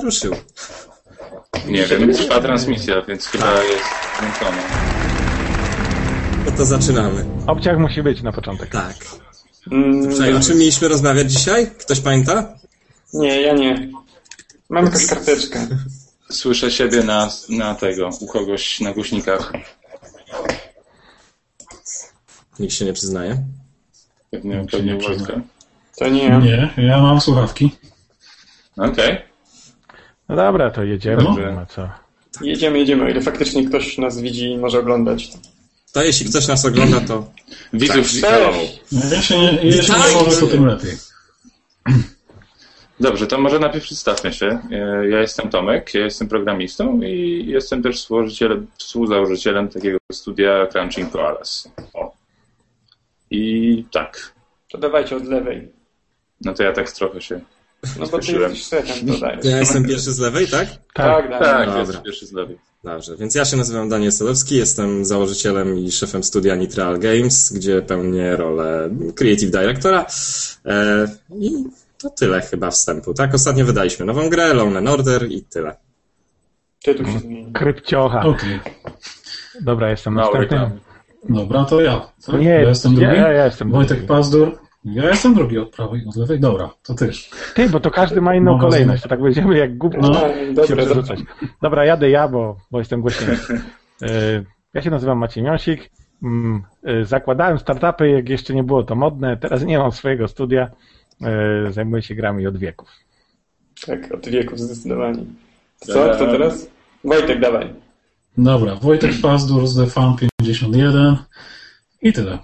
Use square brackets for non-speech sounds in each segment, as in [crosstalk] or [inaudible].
ruszył. Nie wiem, trwa transmisja, więc chyba jest włączona. No to zaczynamy. Obciach musi być na początek. Tak. Mm, Słuchaj, o czym mieliśmy rozmawiać dzisiaj? Ktoś pamięta? nie, ja nie. Mam jakąś karteczkę. Słyszę siebie na, na tego, u kogoś na głośnikach. Nikt się nie przyznaje. Pewnie, pewnie nie Wojtka. To nie ja. Nie, ja mam słuchawki. Okej. No dobra, to jedziemy. No. No. co? Jedziemy, jedziemy. O ile faktycznie ktoś nas widzi i może oglądać. To jeśli ktoś nas ogląda, to Widzów. Cześć! No, Ja się nie, mogę, to tym lepiej. Dobrze, to może najpierw przedstawmy się. E, Ja jestem Tomek, ja jestem programistą i jestem też współzałożycielem, współzałożycielem takiego studia Crunching Koalas. O. I tak. To dawajcie od lewej. No to ja tak trochę się... No bo ty jesteś szefem, to dajesz. to ja jestem pierwszy z lewej, tak? Tak, tak. Tak, jest pierwszy z lewej. Dobrze, więc ja się nazywam Daniel Sadowski, jestem założycielem i szefem studia Nitral Games, gdzie pełnię rolę Creative Directora. E, I to tyle chyba wstępu, tak? Ostatnio wydaliśmy nową grę, Lone and Order i tyle. Tytuł się zmieni. Krypciocha. Okej. Dobra, jestem Mało następny. Dobra, to ja. Co? Nie, ja jestem drugi. ja- ja jestem Wojtek drugi. Pazdur. Ja jestem drugi od prawej, od lewej. Dobra, to ty. Ty, bo to każdy ma inną No, kolejność, to tak będziemy jak głupio No, się Dobra, przerzucać. Dobra, jadę ja, bo, bo jestem głośniejszy. Y, Ja się nazywam Maciej Miąsik. Mm, y, Zakładałem startupy, jak jeszcze nie było to modne. Teraz nie mam swojego studia. Y, Zajmuję się grami od wieków. tak, od wieków zdecydowanie. Co? Kto teraz? Wojtek, dawaj. Dobra, Wojtek Pazdur z The Fan 51 i tyle.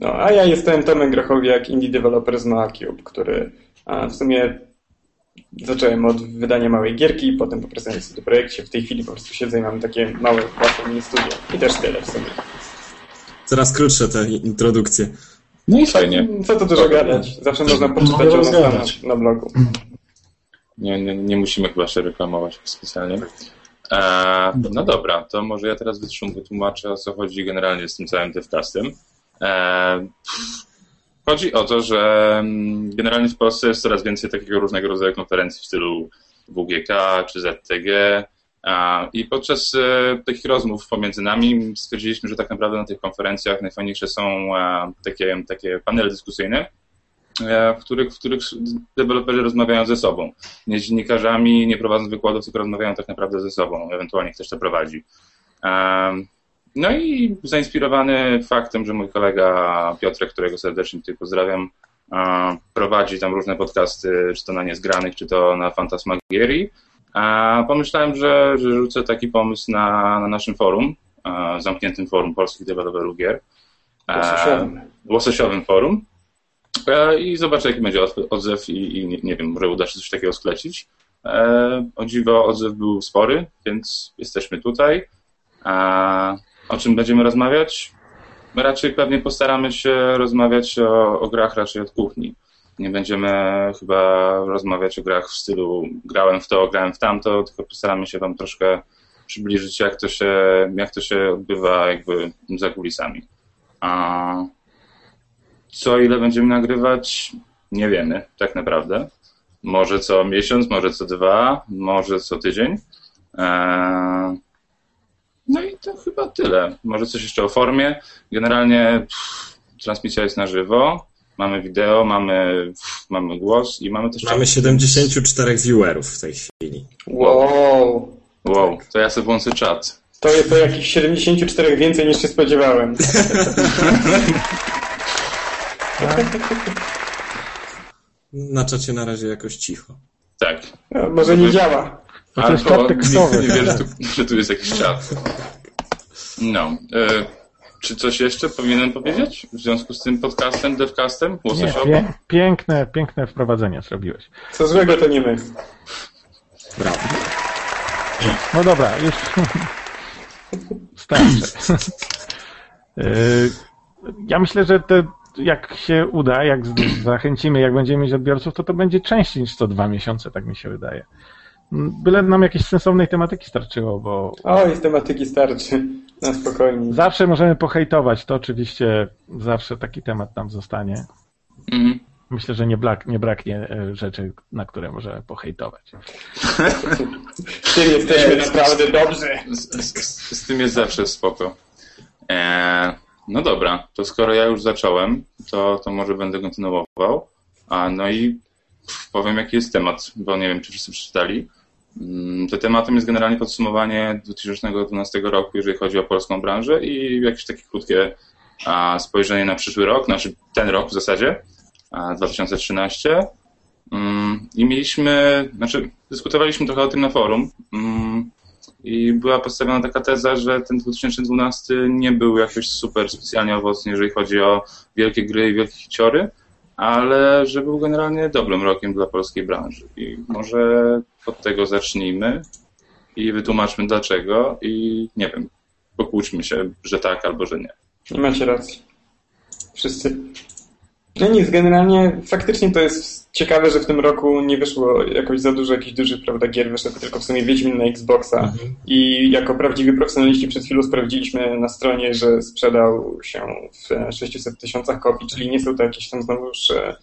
No, a ja jestem Tomek Grochowiak, indie developer z NoaCube, który w sumie zacząłem od wydania małej gierki, potem popracowania sobie do projekcie. W tej chwili po prostu siedzę i mam takie małe własne mini studio. I też tyle w sumie. Coraz krótsze te introdukcje. No i fajnie. Co tu dużo gadać? Zawsze można poczytać o nas na, na blogu. Nie, nie, nie musimy chyba się reklamować specjalnie. E, no dobra, to może ja teraz wytłumaczę o co chodzi generalnie z tym całym devcastem. E, chodzi o to, że mm, generalnie w Polsce jest coraz więcej takiego różnego rodzaju konferencji w stylu WGK czy ZTG. I podczas e, takich rozmów pomiędzy nami stwierdziliśmy, że tak naprawdę na tych konferencjach najfajniejsze są e, takie, takie panele dyskusyjne, e, w których, w których deweloperzy rozmawiają ze sobą. Nie z dziennikarzami, nie prowadzą wykładów, tylko rozmawiają tak naprawdę ze sobą, ewentualnie ktoś to prowadzi. No i zainspirowany faktem, że mój kolega Piotrek, którego serdecznie tutaj pozdrawiam, prowadzi tam różne podcasty, czy to na Niezgranych, czy to na Fantasmagierii, pomyślałem, że, że rzucę taki pomysł na, na naszym forum, zamkniętym forum polskich deweloperów gier. Łososiowym. Łososiowym forum. E, I zobaczę, jaki będzie od- odzew i, i nie, nie wiem, może uda się coś takiego sklecić. E, o dziwo, odzew był spory, więc jesteśmy tutaj. O czym będziemy rozmawiać? Raczej pewnie postaramy się rozmawiać o, o grach raczej od kuchni. Nie będziemy chyba rozmawiać o grach w stylu grałem w to, grałem w tamto, tylko postaramy się Wam troszkę przybliżyć, jak to się, jak to się odbywa jakby za kulisami. A co ile będziemy nagrywać? Nie wiemy, tak naprawdę. Może co miesiąc, może co dwa, może co tydzień. Eee, No i to chyba tyle. Może coś jeszcze o formie. Generalnie pff, transmisja jest na żywo. Mamy wideo, mamy, pff, mamy głos i mamy też. Mamy 74 viewerów w tej chwili. Wow. Wow, to ja sobie włączę czat. To jest to jakichś 74 więcej niż się spodziewałem. [laughs] Na czacie na razie jakoś cicho. Tak. No, może nie działa. To jest Albo czat tekstowy. Nie, wiesz, że tu, jest jakiś czat. No. E, czy coś jeszcze powinienem powiedzieć w związku z tym podcastem, devcastem, Nie, łososiowym? pie, piękne, piękne wprowadzenie zrobiłeś. Co złego to nie my. Brawo. No dobra, już [laughs] starczy. Y, Ja myślę, że te, jak się uda, jak zachęcimy, jak będziemy mieć odbiorców, to to będzie częściej niż co dwa miesiące, tak mi się wydaje. Byle nam jakiejś sensownej tematyki starczyło, bo Oj, z tematyki starczy. Na spokojnie. zawsze możemy pohejtować, to oczywiście zawsze taki temat tam zostanie. Mhm. Myślę, że nie, brak, nie braknie e, rzeczy, na które możemy pohejtować. [laughs] W tym jesteśmy naprawdę dobrzy. Z, z, z tym jest zawsze spoko. Eee, no dobra, to skoro ja już zacząłem, to, to może będę kontynuował. A no i powiem, jaki jest temat, bo nie wiem, czy wszyscy przeczytali. Mm, to tematem jest generalnie podsumowanie 2012 roku, jeżeli chodzi o polską branżę i jakieś takie krótkie spojrzenie na przyszły rok, znaczy ten rok w zasadzie, a, 2013. Mm, I mieliśmy, znaczy dyskutowaliśmy trochę o tym na forum mm, i była postawiona taka teza, że ten 2012 nie był jakoś super specjalnie owocny, jeżeli chodzi o wielkie gry i wielkie hiciory, ale że był generalnie dobrym rokiem dla polskiej branży. I może od tego zacznijmy i wytłumaczmy dlaczego i nie wiem, pokłóćmy się, że tak albo że nie. Nie macie racji. Wszyscy. No nic, generalnie faktycznie to jest ciekawe, że w tym roku nie wyszło jakoś za dużo jakichś dużych, prawda, gier, wyszedł tylko w sumie Wiedźmin na Xboxa Mhm. i jako prawdziwi profesjonaliści przed chwilą sprawdziliśmy na stronie, że sprzedał się w 600 tysiącach kopii, czyli nie są to jakieś tam znowuż e,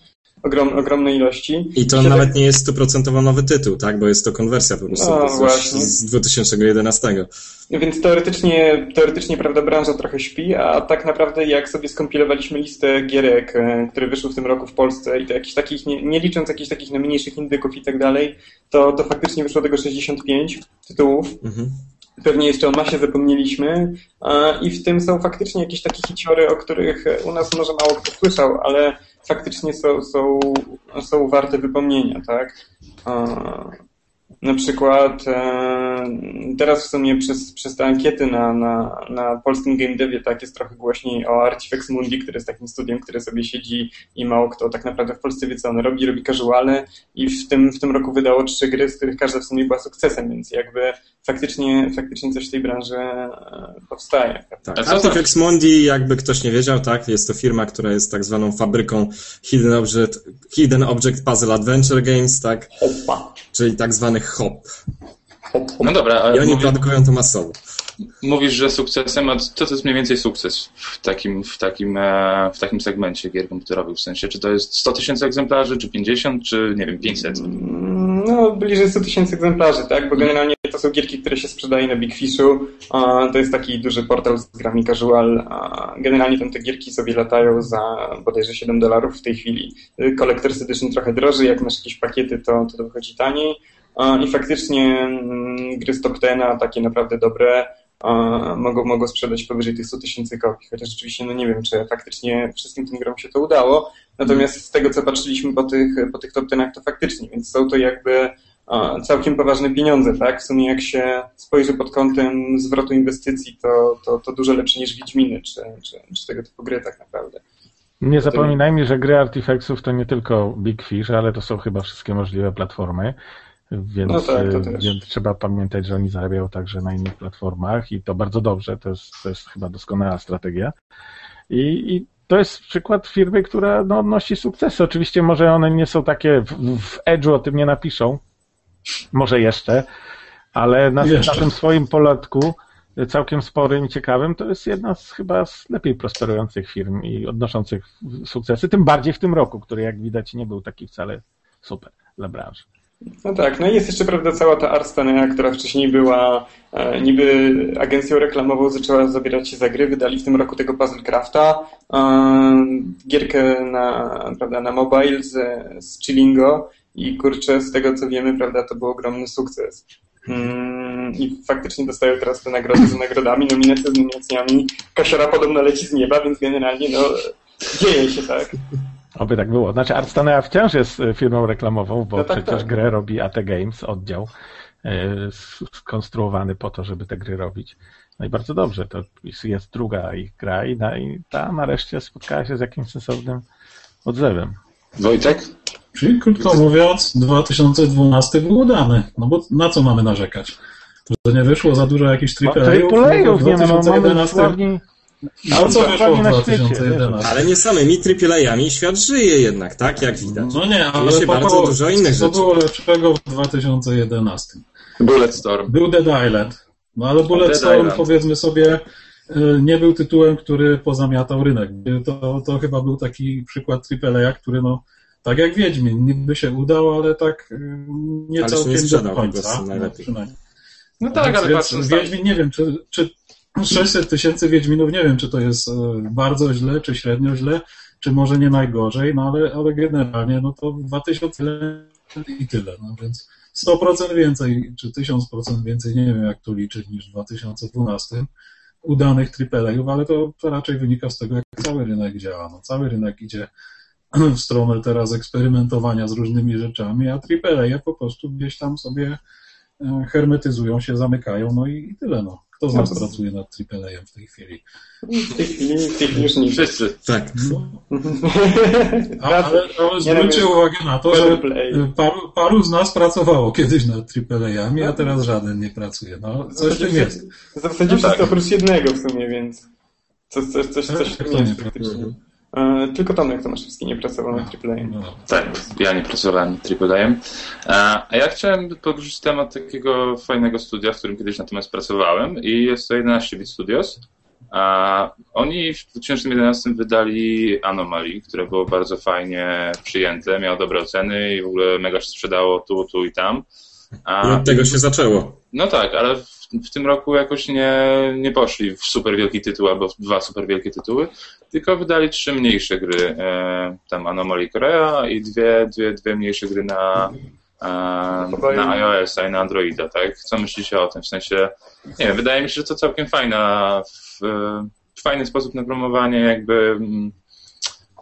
ogrom, ogromne ilości. I to nawet tak- nie jest stuprocentowo nowy tytuł, tak? Bo jest to konwersja po prostu No, z, właśnie. z 2011. Więc teoretycznie, teoretycznie prawda, branża trochę śpi, a tak naprawdę jak sobie skompilowaliśmy listę gierek, e, które wyszły w tym roku w Polsce i to jakichś takich, nie, nie licząc jakichś takich no, mniejszych indyków i tak dalej, to, to faktycznie wyszło tego 65 tytułów. Mhm. Pewnie jeszcze o masie zapomnieliśmy i w tym są faktycznie jakieś takie hiciory, o których u nas może mało kto słyszał, ale faktycznie są, są, są warte wypomnienia, tak? Na przykład e, teraz w sumie przez, przez te ankiety na, na, na polskim game devie tak jest trochę głośniej o Artifex Mundi, który jest takim studiem, które sobie siedzi i mało kto tak naprawdę w Polsce wie co on robi, robi casuale i w tym, w tym roku wydało trzy gry, z których każda w sumie była sukcesem, więc jakby faktycznie, faktycznie coś w tej branży e, powstaje. Tak. Artifex Mundi, jakby ktoś nie wiedział, tak, jest to firma, która jest tak zwaną fabryką Hidden Object, Hidden Object Puzzle Adventure Games, tak, Hoppa. Czyli tak zwany HOP. No dobra, I ale oni mówi, produkują to masowo. mówisz, że sukcesem, a co to jest mniej więcej sukces w takim, w takim, e, w takim segmencie gier komputerowych? W sensie, czy to jest 100 tysięcy egzemplarzy, czy 50, czy nie wiem, 500? No, bliżej 100 tysięcy egzemplarzy, tak? Bo generalnie to są gierki, które się sprzedaje na Big Fishu. To jest taki duży portal z grami casual. Generalnie tam te gierki sobie latają za bodajże 7 dolarów w tej chwili. Collector's Edition trochę droży, jak masz jakieś pakiety, to, to wychodzi taniej. I faktycznie mm, gry z top 10, takie naprawdę dobre, mogą, mogą sprzedać powyżej tych 100 tysięcy kopii. Chociaż rzeczywiście, no nie wiem, czy faktycznie wszystkim tym grom się to udało. Natomiast z tego, co patrzyliśmy po tych, po tych top 10, to faktycznie, więc są to jakby całkiem poważne pieniądze, tak? W sumie jak się spojrzy pod kątem zwrotu inwestycji, to, to, to dużo lepsze niż Wiedźminy, czy, czy, czy tego typu gry tak naprawdę. Nie zapominajmy, że gry Artifexów to nie tylko Big Fish, ale to są chyba wszystkie możliwe platformy. Więc, No tak, też. więc trzeba pamiętać, że oni zarabiają także na innych platformach i to bardzo dobrze. To jest, to jest chyba doskonała strategia. I, i to jest przykład firmy, która no, nosi sukcesy. Oczywiście może one nie są takie, w, w Edge'u o tym nie napiszą, może jeszcze, ale na, Jeszcze. na tym swoim poletku całkiem sporym i ciekawym, to jest jedna z chyba z lepiej prosperujących firm i odnoszących sukcesy, tym bardziej w tym roku, który jak widać nie był taki wcale super dla branży. No tak, no i jest jeszcze, prawda, cała ta Arstanea, która wcześniej była e, niby agencją reklamową, zaczęła zabierać się za gry, wydali w tym roku tego Puzzlecrafta, e, gierkę na, prawda, na mobile z, z Chillingo i kurczę, z tego co wiemy, prawda, to był ogromny sukces. Mm, I faktycznie dostają teraz te nagrody za nagrodami, nominacje z nominacjami. Kasiora podobno leci z nieba, więc generalnie no, dzieje się, tak? Oby tak było. Znaczy Artstanea wciąż jest e, firmą reklamową, bo No tak, przecież tak. grę robi AT Games, oddział s- skonstruowany po to, żeby te gry robić. No i bardzo dobrze, to jest druga ich gra i, na, i ta nareszcie spotkała się z jakimś sensownym odzewem. Wojtek? Czyli krótko mówiąc, 2012 był udany. No bo na co mamy narzekać? To, że nie wyszło za dużo jakichś No, triple to polejów nie ma, no, mamy 2011. sławni, A co wyszło w na świecie, 2011? Ale nie samymi AAA-ami świat żyje jednak, tak? Jak widać. No nie, ale się bardzo było- dużo innych co rzeczy. było lepszego w 2011? Bulletstorm. Był Dead Island. No ale Dead Bulletstorm, powiedzmy sobie, y, nie był tytułem, który pozamiatał rynek. To, to chyba był taki przykład AAA, który no, Tak jak Wiedźmin, niby się udał, ale tak y, nie Ale się całkiem nie sprzedał do po końca. prostu No. No tak, ale patrząc tam, Wiedźmin, nie wiem, czy, czy 600 tysięcy Wiedźminów, nie wiem, czy to jest e, bardzo źle, czy średnio źle, czy może nie najgorzej, no ale, ale generalnie, no to 2000 i tyle, no więc 100% więcej, czy 1000% więcej, nie wiem jak to liczyć, niż w 2012 udanych AAA-ów, ale to, to raczej wynika z tego, jak cały rynek działa. No, cały rynek idzie w stronę teraz eksperymentowania z różnymi rzeczami, a AAA po prostu gdzieś tam sobie e, hermetyzują się, zamykają, no i, i tyle. No. Kto z nas No pracuje nad AAA-em w tej chwili? W tej chwili, w już nikt. wszyscy. Tak. No, a, ale, ale Nie, no, zwróćcie uwagę na to, że e, paru, paru z nas pracowało kiedyś nad AAA-ami, a teraz żaden nie pracuje. No, W coś w tym jest. W zasadzie No wszyscy tak. oprócz jednego w sumie, więc coś, coś, coś, coś w Tak, tym jest nie faktycznie. Tylko Tomek Tomaszewski nie pracował nad AAA. No. Tak, ja nie pracowałem nad AAA. A a ja chciałem poruszyć temat takiego fajnego studia, w którym kiedyś natomiast pracowałem i jest to 11 Bit Studios. A oni w 2011 wydali Anomaly, które było bardzo fajnie przyjęte, miało dobre oceny i w ogóle mega się sprzedało tu, tu i tam. I A, od tego się zaczęło. no tak, ale w, w tym roku jakoś nie, nie poszli w super wielki tytuł albo w dwa super wielkie tytuły, tylko wydali trzy mniejsze gry. E, tam Anomaly Korea i dwie, dwie, dwie mniejsze gry na, e, na iOS i na Androida, tak? Co myślicie o tym? W sensie, nie wiem, wydaje mi się, że to całkiem fajna, w, fajny sposób na promowanie jakby mm,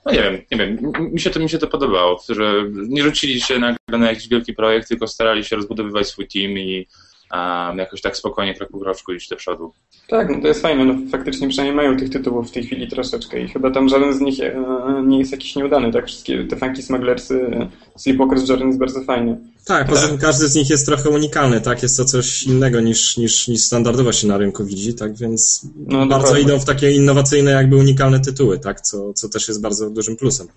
no nie wiem, nie wiem, mi się to, mi się to podobało, że nie rzucili się nagle na jakiś wielki projekt, tylko starali się rozbudowywać swój team i um, jakoś tak spokojnie, krok po kroczku iść do przodu. Tak, no to jest fajne, no faktycznie przynajmniej mają tych tytułów w tej chwili troszeczkę i chyba tam żaden z nich e, nie jest jakiś nieudany, tak? Wszystkie te Funky Smugglersy, Sleepwalker's Journey jest bardzo fajny. Tak, poza tym każdy z nich jest trochę unikalny, tak? Jest to coś innego niż, niż, niż standardowo się na rynku widzi, tak? Więc No, bardzo dokładnie. idą w takie innowacyjne, jakby unikalne tytuły, tak? Co, co też jest bardzo dużym plusem.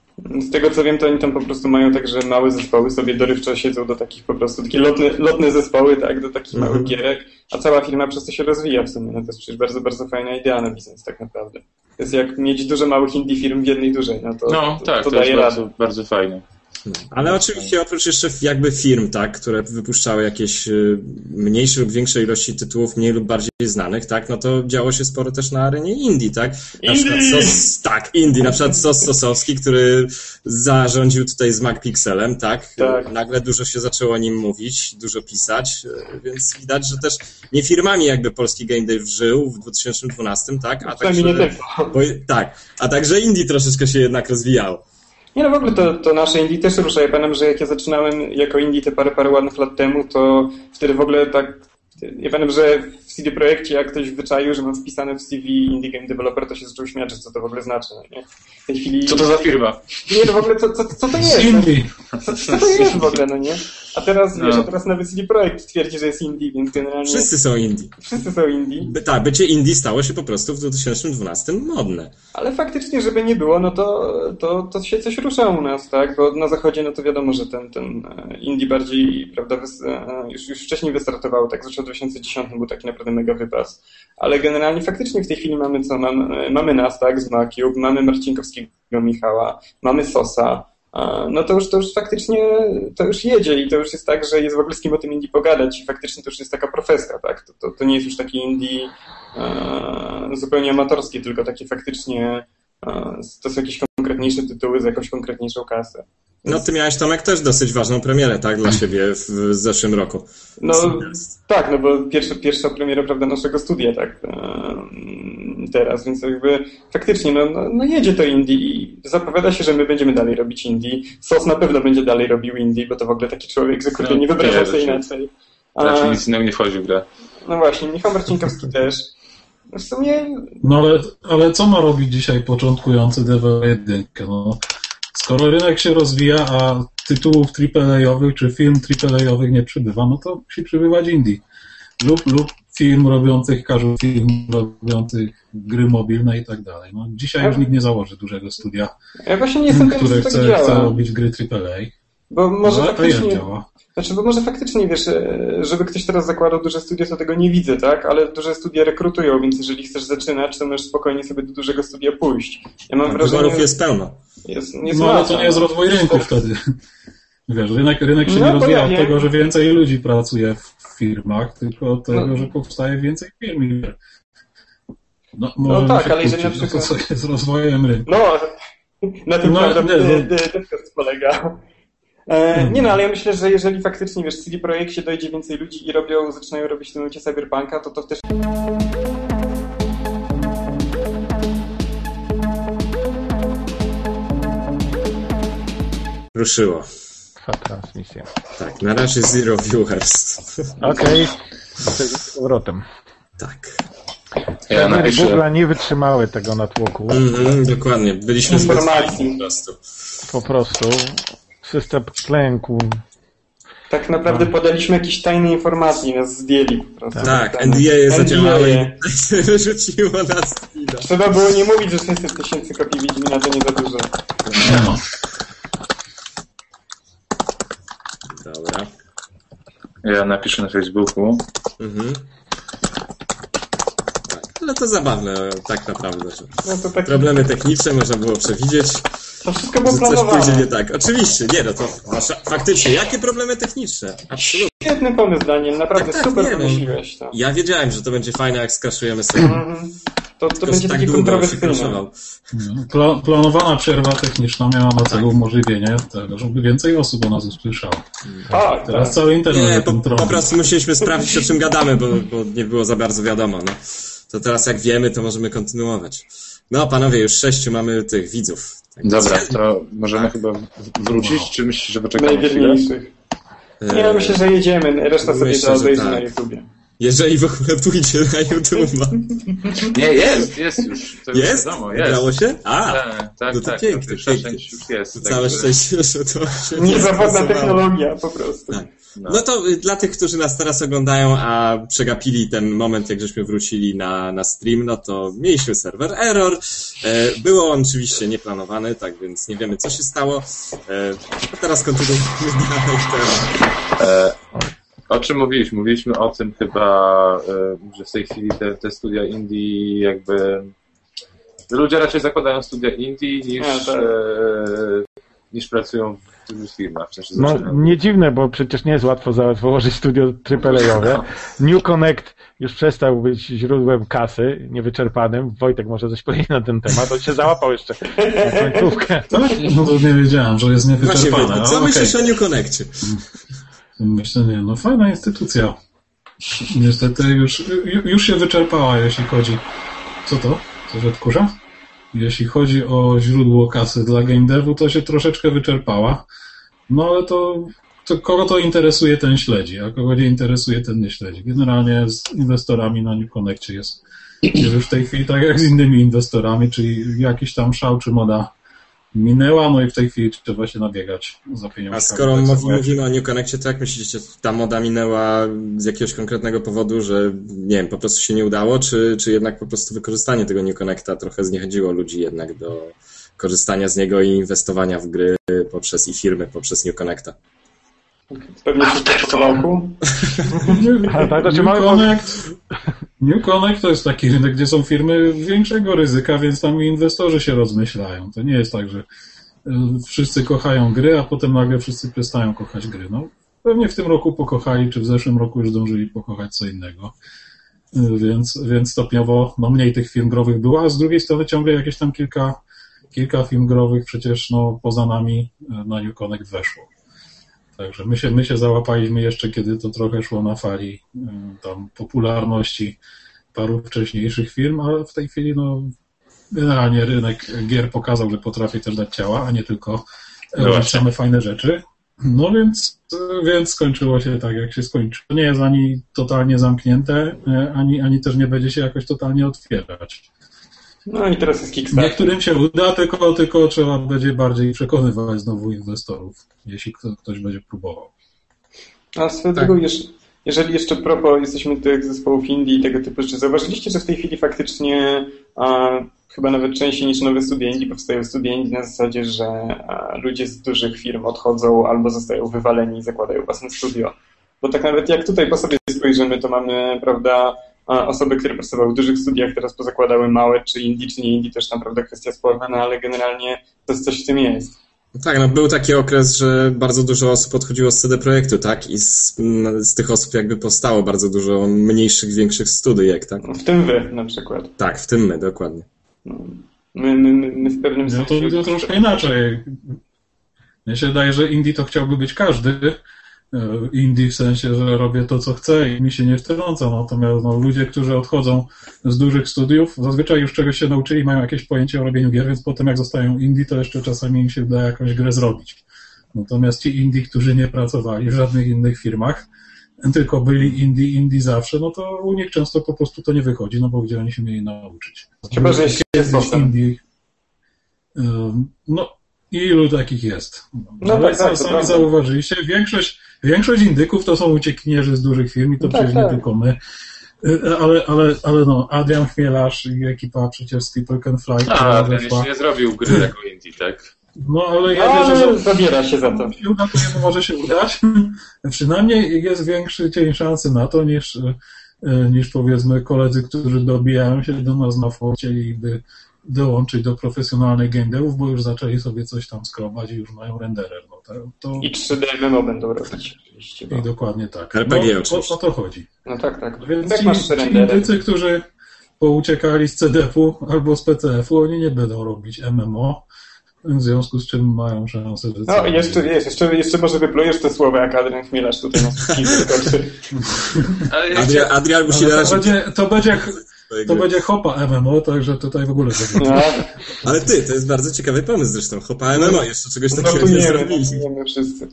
Z tego co wiem, to oni tam po prostu mają tak, że małe zespoły sobie dorywczo siedzą do takich po prostu, takie lotne, lotne zespoły, tak, do takich Mhm. małych gierek, a cała firma przez to się rozwija w sumie. No to jest przecież bardzo, bardzo fajna idea na biznes tak naprawdę. To jest jak mieć dużo małych indie firm w jednej dużej, no to, No to, tak, to to, jest daje radę. bardzo, bardzo fajne. Ale oczywiście oprócz jeszcze jakby firm, tak, które wypuszczały jakieś y, mniejsze lub większe ilości tytułów, mniej lub bardziej znanych, tak, no to działo się sporo też na arenie indie, tak? Na przykład Indie! Sos, tak, indie, na przykład Sos Sosowski, który zarządził tutaj z MacPixelem, tak? Tak. Nagle dużo się zaczęło o nim mówić, dużo pisać, y, więc widać, że też nie firmami jakby polski game dev żył w 2012, tak? A także, bo, tak, a także indie troszeczkę się jednak rozwijało. Nie no w ogóle to, to nasze indie też rusza. Ja pamiętam, że jak ja zaczynałem jako indie te parę, parę ładnych lat temu, to wtedy w ogóle tak... Ja pamiętam, że w CD Projekcie jak ktoś wyczaił, że mam wpisane w CV Indie Game Developer, to się zaczął śmiać, że co to w ogóle znaczy. No, nie? W tej chwili... Co to za firma? Nie, no w ogóle co, co, co to jest? Indie. Co, co to jest w ogóle, no nie? A teraz, wiesz, No. a teraz nawet CD Projekt twierdzi, że jest indie, więc generalnie Wszyscy są indie. wszyscy są indie. By, tak, bycie indie stało się po prostu w 2012 modne. Ale faktycznie, żeby nie było, no to, to, to się coś rusza u nas, tak? Bo na zachodzie, no to wiadomo, że ten, ten e, indie bardziej, prawda, e, już, już wcześniej wystartował, tak? Zresztą w 2010 był taki naprawdę mega wypas. Ale generalnie faktycznie w tej chwili mamy co? Mamy, mamy nas, tak? Z Macube, mamy Marcinkowskiego Michała, mamy Sosa. No to już, to już faktycznie, to już jedzie i to już jest tak, że jest w ogóle z kim o tym indie pogadać i faktycznie to już jest taka profeska, tak? To, to, to nie jest już taki indie e, zupełnie amatorskie, tylko takie faktycznie e, to są jakieś konkretniejsze tytuły z jakąś konkretniejszą kasę. No ty miałeś Tomek też dosyć ważną premierę, tak, dla siebie w, w zeszłym roku. No tak, no bo pierwsza, pierwsza premiera, prawda, naszego studia, tak, e, teraz, więc jakby faktycznie, no, no, no jedzie to indie i zapowiada się, że my będziemy dalej robić indie. Sos na pewno będzie dalej robił indie, bo to w ogóle taki człowiek, że kurde, No, nie wyobrażam nie, sobie inaczej. Raczej nic innego nie wchodzi w grę. no właśnie, Michał Marcinkowski też. No w sumie No ale, ale co ma robić dzisiaj początkujący deweloper jedynkę? No, skoro rynek się rozwija, a tytułów AAA-owych czy film AAA-owych nie przybywa, no to musi przybywać indie. Lub, lub film robiących, każdy film robiących gry mobilne i tak dalej. No, dzisiaj już nikt nie założy dużego studia, ja właśnie nie jestem które czy tak chce, chce robić gry AAA. Bo może No, faktycznie... Znaczy, bo może faktycznie, wiesz, e, żeby ktoś teraz zakładał duże studia, to tego nie widzę, tak? Ale duże studia rekrutują, więc jeżeli chcesz zaczynać, to możesz spokojnie sobie do dużego studia pójść. Ja mam wrażenie... Wyborów jest pełno. jest, jest No ale to nie jest no. rozwój rynku wtedy. Wiesz, rynek, rynek się No, nie rozwija od tego, że więcej ludzi pracuje w firmach, tylko od tego, No. że powstaje więcej firm. No, może tak, ale jeżeli na no to przykład- co jest rozwojem rynku. No, na tym No, prawda no. polega. E, nie no, ale ja myślę, że jeżeli faktycznie, wiesz, CD Projekcie dojdzie więcej ludzi i robią, zaczynają robić w tym momencie Cyberpunka, to to też Ruszyło. Trwa transmisja. Tak, na razie zero viewers. Okej, jesteśmy z powrotem. Tak. Ja napiszę, Google'a nie wytrzymały tego natłoku. Mhm, dokładnie. Byliśmy zbyt po prostu. Po prostu system klękł. tak naprawdę podaliśmy jakieś tajne informacje i nas zdjęli po prostu. Tak, Ten- NDA zadziałało NDA. i [laughs] rzuciło nas. Trzeba było nie mówić, że 600 tysięcy kopii Wiedźmina to nie za dużo. No. Dobra. ja napiszę na Facebooku. Mhm. Tak, ale to zabawne tak naprawdę. No to taki, problemy techniczne można było przewidzieć, to wszystko było że coś pójdzie planowane. nie tak. Oczywiście, nie no to wasza, faktycznie, jakie problemy techniczne? Absolutnie. Świetny pomysł, Daniel, naprawdę Tak, tak, super nie, no. wymyśliłeś to. Ja wiedziałem, że to będzie fajne, jak skaszujemy sobie. Mhm. To, to Tylko, będzie tak taki kontrowersyjny. Pla- planowana przerwa techniczna miała na celu umożliwienie tego, żeby więcej osób o nas usłyszało. Tak, Teraz tak. cały internet Nie, po, po prostu musieliśmy sprawdzić, o czym gadamy, bo, bo nie było za bardzo wiadomo. No. To teraz jak wiemy, to możemy kontynuować. No, panowie, już sześciu mamy tych widzów. Tak Dobra, więc, to możemy chyba w- wrócić, czy myślisz, że poczekamy chwilę? Nie, no myślę, że jedziemy, reszta sobie Myślę, że obejrzy tak. na YouTubie. Jeżeli w ogóle pójdzie na YouTube. Nie, jest, jest już. To już Jest? wiadomo, jest. Udało się? A, Tak, tak, no to tak. pięknie, Pierwsza pięknie. część już jest. całe także- szczęście, że to się Niezawodna technologia po prostu. Tak. No. No to y, dla tych, którzy nas teraz oglądają, a przegapili ten moment, jak żeśmy wrócili na, na stream, no to mieliśmy serwer error. E, Było on oczywiście nieplanowany, tak więc nie wiemy, co się stało. E, A teraz kontynuujemy dalej temat. E, o czym mówiliśmy? Mówiliśmy o tym chyba, e, że w tej chwili te, te studia indie jakby... Ludzie raczej zakładają studia indie niż, A, tak. e, niż pracują w dużych firmach. W sensie No zaczynają- nie dziwne, bo przecież nie jest łatwo za- założyć studio AAA-owe. New Connect już przestał być źródłem kasy, niewyczerpanym. Wojtek może coś powiedzieć na ten temat. On się załapał jeszcze na końcówkę. Tak? No to nie wiedziałem, że jest Właśnie. Wojtek, ale co okej. myślisz o New Connectie? Myślę, nie, no fajna instytucja. Niestety już, ju- już się wyczerpała, jeśli chodzi... Co to? Coś odkurza? Jeśli chodzi o źródło kasy dla game devu, to się troszeczkę wyczerpała. No ale to, to kogo to interesuje, ten śledzi, a kogo nie interesuje, ten nie śledzi. Generalnie z inwestorami na New Connectie jest, jest już w tej chwili tak jak z innymi inwestorami, czyli jakiś tam szał czy moda minęła, no i w tej chwili trzeba się nabiegać za pieniądze. A skoro mow- mówimy o New Connectie, to jak myślicie, ta moda minęła z jakiegoś konkretnego powodu, że nie wiem, po prostu się nie udało, czy, czy jednak po prostu wykorzystanie tego New Connecta trochę zniechęciło ludzi jednak do korzystania z niego i inwestowania w gry poprzez i firmy poprzez New Connecta? Pewnie się w kawałku. Ale tak, to New mamy- Connect, New Connect to jest taki rynek, gdzie są firmy większego ryzyka, więc tam inwestorzy się rozmyślają. To nie jest tak, że y, wszyscy kochają gry, a potem nagle wszyscy przestają kochać gry. No, pewnie w tym roku pokochali, czy w zeszłym roku już zdążyli pokochać co innego. Y, Więc, więc stopniowo no, mniej tych firm growych było, a z drugiej strony ciągle jakieś tam kilka, kilka film growych przecież no, poza nami y, na New Connect weszło. Także my się, my się załapaliśmy jeszcze, kiedy to trochę szło na fali y, tam popularności paru wcześniejszych firm, ale w tej chwili no, generalnie rynek gier pokazał, że potrafi też dać ciała, a nie tylko No robić właśnie. same fajne rzeczy. No więc, więc skończyło się tak, jak się skończyło. Nie jest ani totalnie zamknięte, y, ani, ani też nie będzie się jakoś totalnie otwierać. No i teraz jest Kickstarter. Niektórym się uda, tylko, tylko trzeba będzie bardziej przekonywać znowu inwestorów, jeśli kto, ktoś będzie próbował. A swoją Tak. drogą jeżeli jeszcze propos jesteśmy tych zespołów indie i tego typu rzeczy, zauważyliście, że w tej chwili faktycznie a, chyba nawet częściej niż nowe studia indie powstają studia indie na zasadzie, że a, ludzie z dużych firm odchodzą albo zostają wywaleni i zakładają własne studio. Bo tak nawet jak tutaj po sobie spojrzymy, to mamy, prawda, osoby, które pracowały w dużych studiach, teraz pozakładały małe, czy indie, czy nie indie, to już naprawdę kwestia sporna, no ale generalnie to coś w tym jest. Tak, no był taki okres, że bardzo dużo osób odchodziło z CD Projektu, tak? I z, z tych osób jakby powstało bardzo dużo mniejszych, większych studyjek, tak? W tym wy na przykład. Tak, w tym my, dokładnie. No, my, my, my w pewnym sensie... No to, to troszkę inaczej. Mnie się wydaje, że indie to chciałby być każdy, indie w sensie, że robię to, co chcę i mi się nie wtrąca. Natomiast no, ludzie, którzy odchodzą z dużych studiów, zazwyczaj już czegoś się nauczyli, mają jakieś pojęcie o robieniu gier, więc potem jak zostają indie, to jeszcze czasami im się uda jakąś grę zrobić. Natomiast ci indie, którzy nie pracowali w żadnych innych firmach, tylko byli indie, indie zawsze, no to u nich często po prostu to nie wychodzi, no bo gdzie oni się mieli nauczyć. Chyba, że jest indie. No, ilu takich jest? No, Ale tak, tak, sami zauważyliście, większość Większość indyków to są uciekinierzy z dużych firm i to no przecież tak. nie tylko my. Y, ale, ale, ale no, Adrian Chmielarz i ekipa przecież z People Can Fly. A, Adrian jeszcze nie zrobił gry [laughs] jako indie, tak? No, ale ja no, wierzę, że zabiera się za to. Uda, to jemu może się udać. [laughs] Przynajmniej jest większy cień szansy na to, niż, y, niż powiedzmy koledzy, którzy dobijają się do nas na forcie i by dołączyć do profesjonalnych game devów, bo już zaczęli sobie coś tam skrobać i już mają renderer. No, to, to... I 3D MMO będą robić oczywiście. Bo... I dokładnie tak. RPG no, oczywiście. O, o to chodzi. No tak, tak. Więc tak ci, masz ci indycy, którzy pouciekali z CDF-u albo z PCF-u, oni nie będą robić MMO, w związku z czym mają szansę, że... No, jeszcze, wiesz, jeszcze, jeszcze może wyplujesz te słowa, jak Adrian Chmielarz tutaj nas wyskoczy. Adrian, Adrian musi to będzie, to będzie to będzie Hopa MMO, także tutaj w ogóle [laughs] no. Ale ty, to jest bardzo ciekawy pomysł zresztą. Hopa MMO, jeszcze czegoś takiego nie zrobili. wszyscy.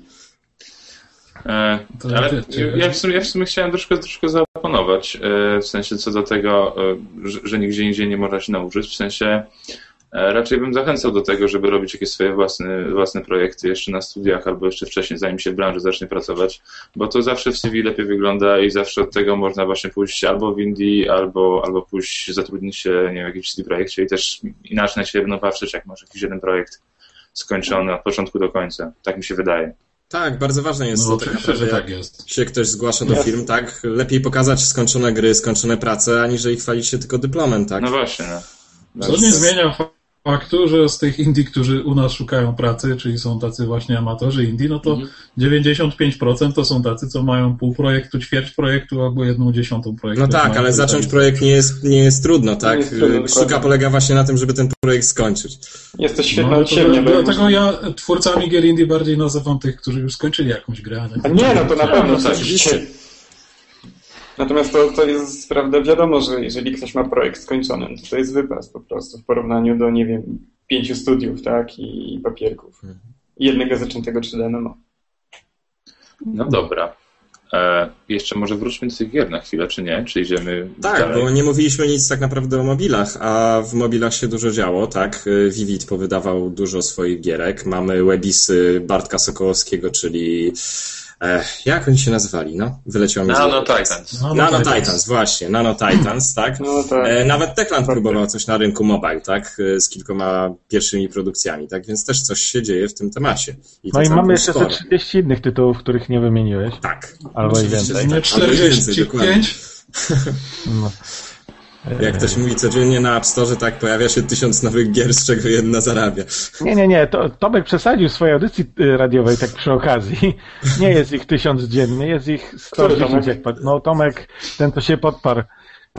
E, ale ja w, sumie, ja w sumie chciałem troszkę, troszkę zaoponować, e, w sensie co do tego, e, że, że nigdzie indziej nie można się nauczyć, w sensie E, raczej bym zachęcał do tego, żeby robić jakieś swoje własne, własne projekty jeszcze na studiach albo jeszcze wcześniej, zanim się w branży zacznie pracować, bo to zawsze w CV lepiej wygląda i zawsze od tego można właśnie pójść albo w Indii, albo, albo pójść, zatrudnić się nie wiem, w jakimś CD projekcie i też inaczej na siebie będą patrzeć, jak masz jakiś jeden projekt skończony od początku do końca. Tak mi się wydaje. Tak, bardzo ważne jest no, to, tak naprawdę, że tak jest. się ktoś zgłasza do firm, tak, lepiej pokazać skończone gry, skończone prace, aniżeli chwalić się tylko dyplomem, tak? No właśnie, no. Co nie zmienia faktu, że z tych indie, którzy u nas szukają pracy, czyli są tacy właśnie amatorzy indie, no to mhm. 95% to są tacy, co mają pół projektu, ćwierć projektu albo jedną dziesiątą projektu. No tak, ale zacząć projekt nie jest, nie jest trudno, tak? Jest trudno, Sztuka polega właśnie na tym, żeby ten projekt skończyć. Jest to świetna no, to, Dlatego ja twórcami gier indie bardziej nazywam tych, którzy już skończyli jakąś grę. A nie, a nie no to na pewno, no, oczywiście. Natomiast to, to jest, prawda, wiadomo, że jeżeli ktoś ma projekt skończony, to to jest wypas po prostu w porównaniu do, nie wiem, pięciu studiów, tak, i, i papierków. Mhm. Jednego zaczętego 3D MMO. No dobra. E, jeszcze może wróćmy do tych gier na chwilę, czy nie? Czy idziemy Tak, dalej? bo nie mówiliśmy nic tak naprawdę o mobilach, a w mobilach się dużo działo, tak? Vivid powydawał dużo swoich gierek. Mamy webisy Bartka Sokołowskiego, czyli jak oni się nazywali, no? Wyleciał mi Nano Titans. Nano, Nano Titans. Titans. właśnie. Nano Titans, [clears throat] tak? No, tak. E, nawet Techland próbował coś na rynku mobile, tak? E, z kilkoma pierwszymi produkcjami, tak? Więc też coś się dzieje w tym temacie. I no i mamy jeszcze te 30 innych tytułów, których nie wymieniłeś. Tak. Albo i więcej. Nie 45. [laughs] [laughs] No. Jak ktoś mówi codziennie na App Store, tak pojawia się tysiąc nowych gier, z czego jedna zarabia. Nie, nie, nie. To, Tomek przesadził w swojej audycji y, radiowej tak przy okazji. Nie jest ich tysiąc dziennie, jest ich 110. Jak, no Tomek, ten to się podparł.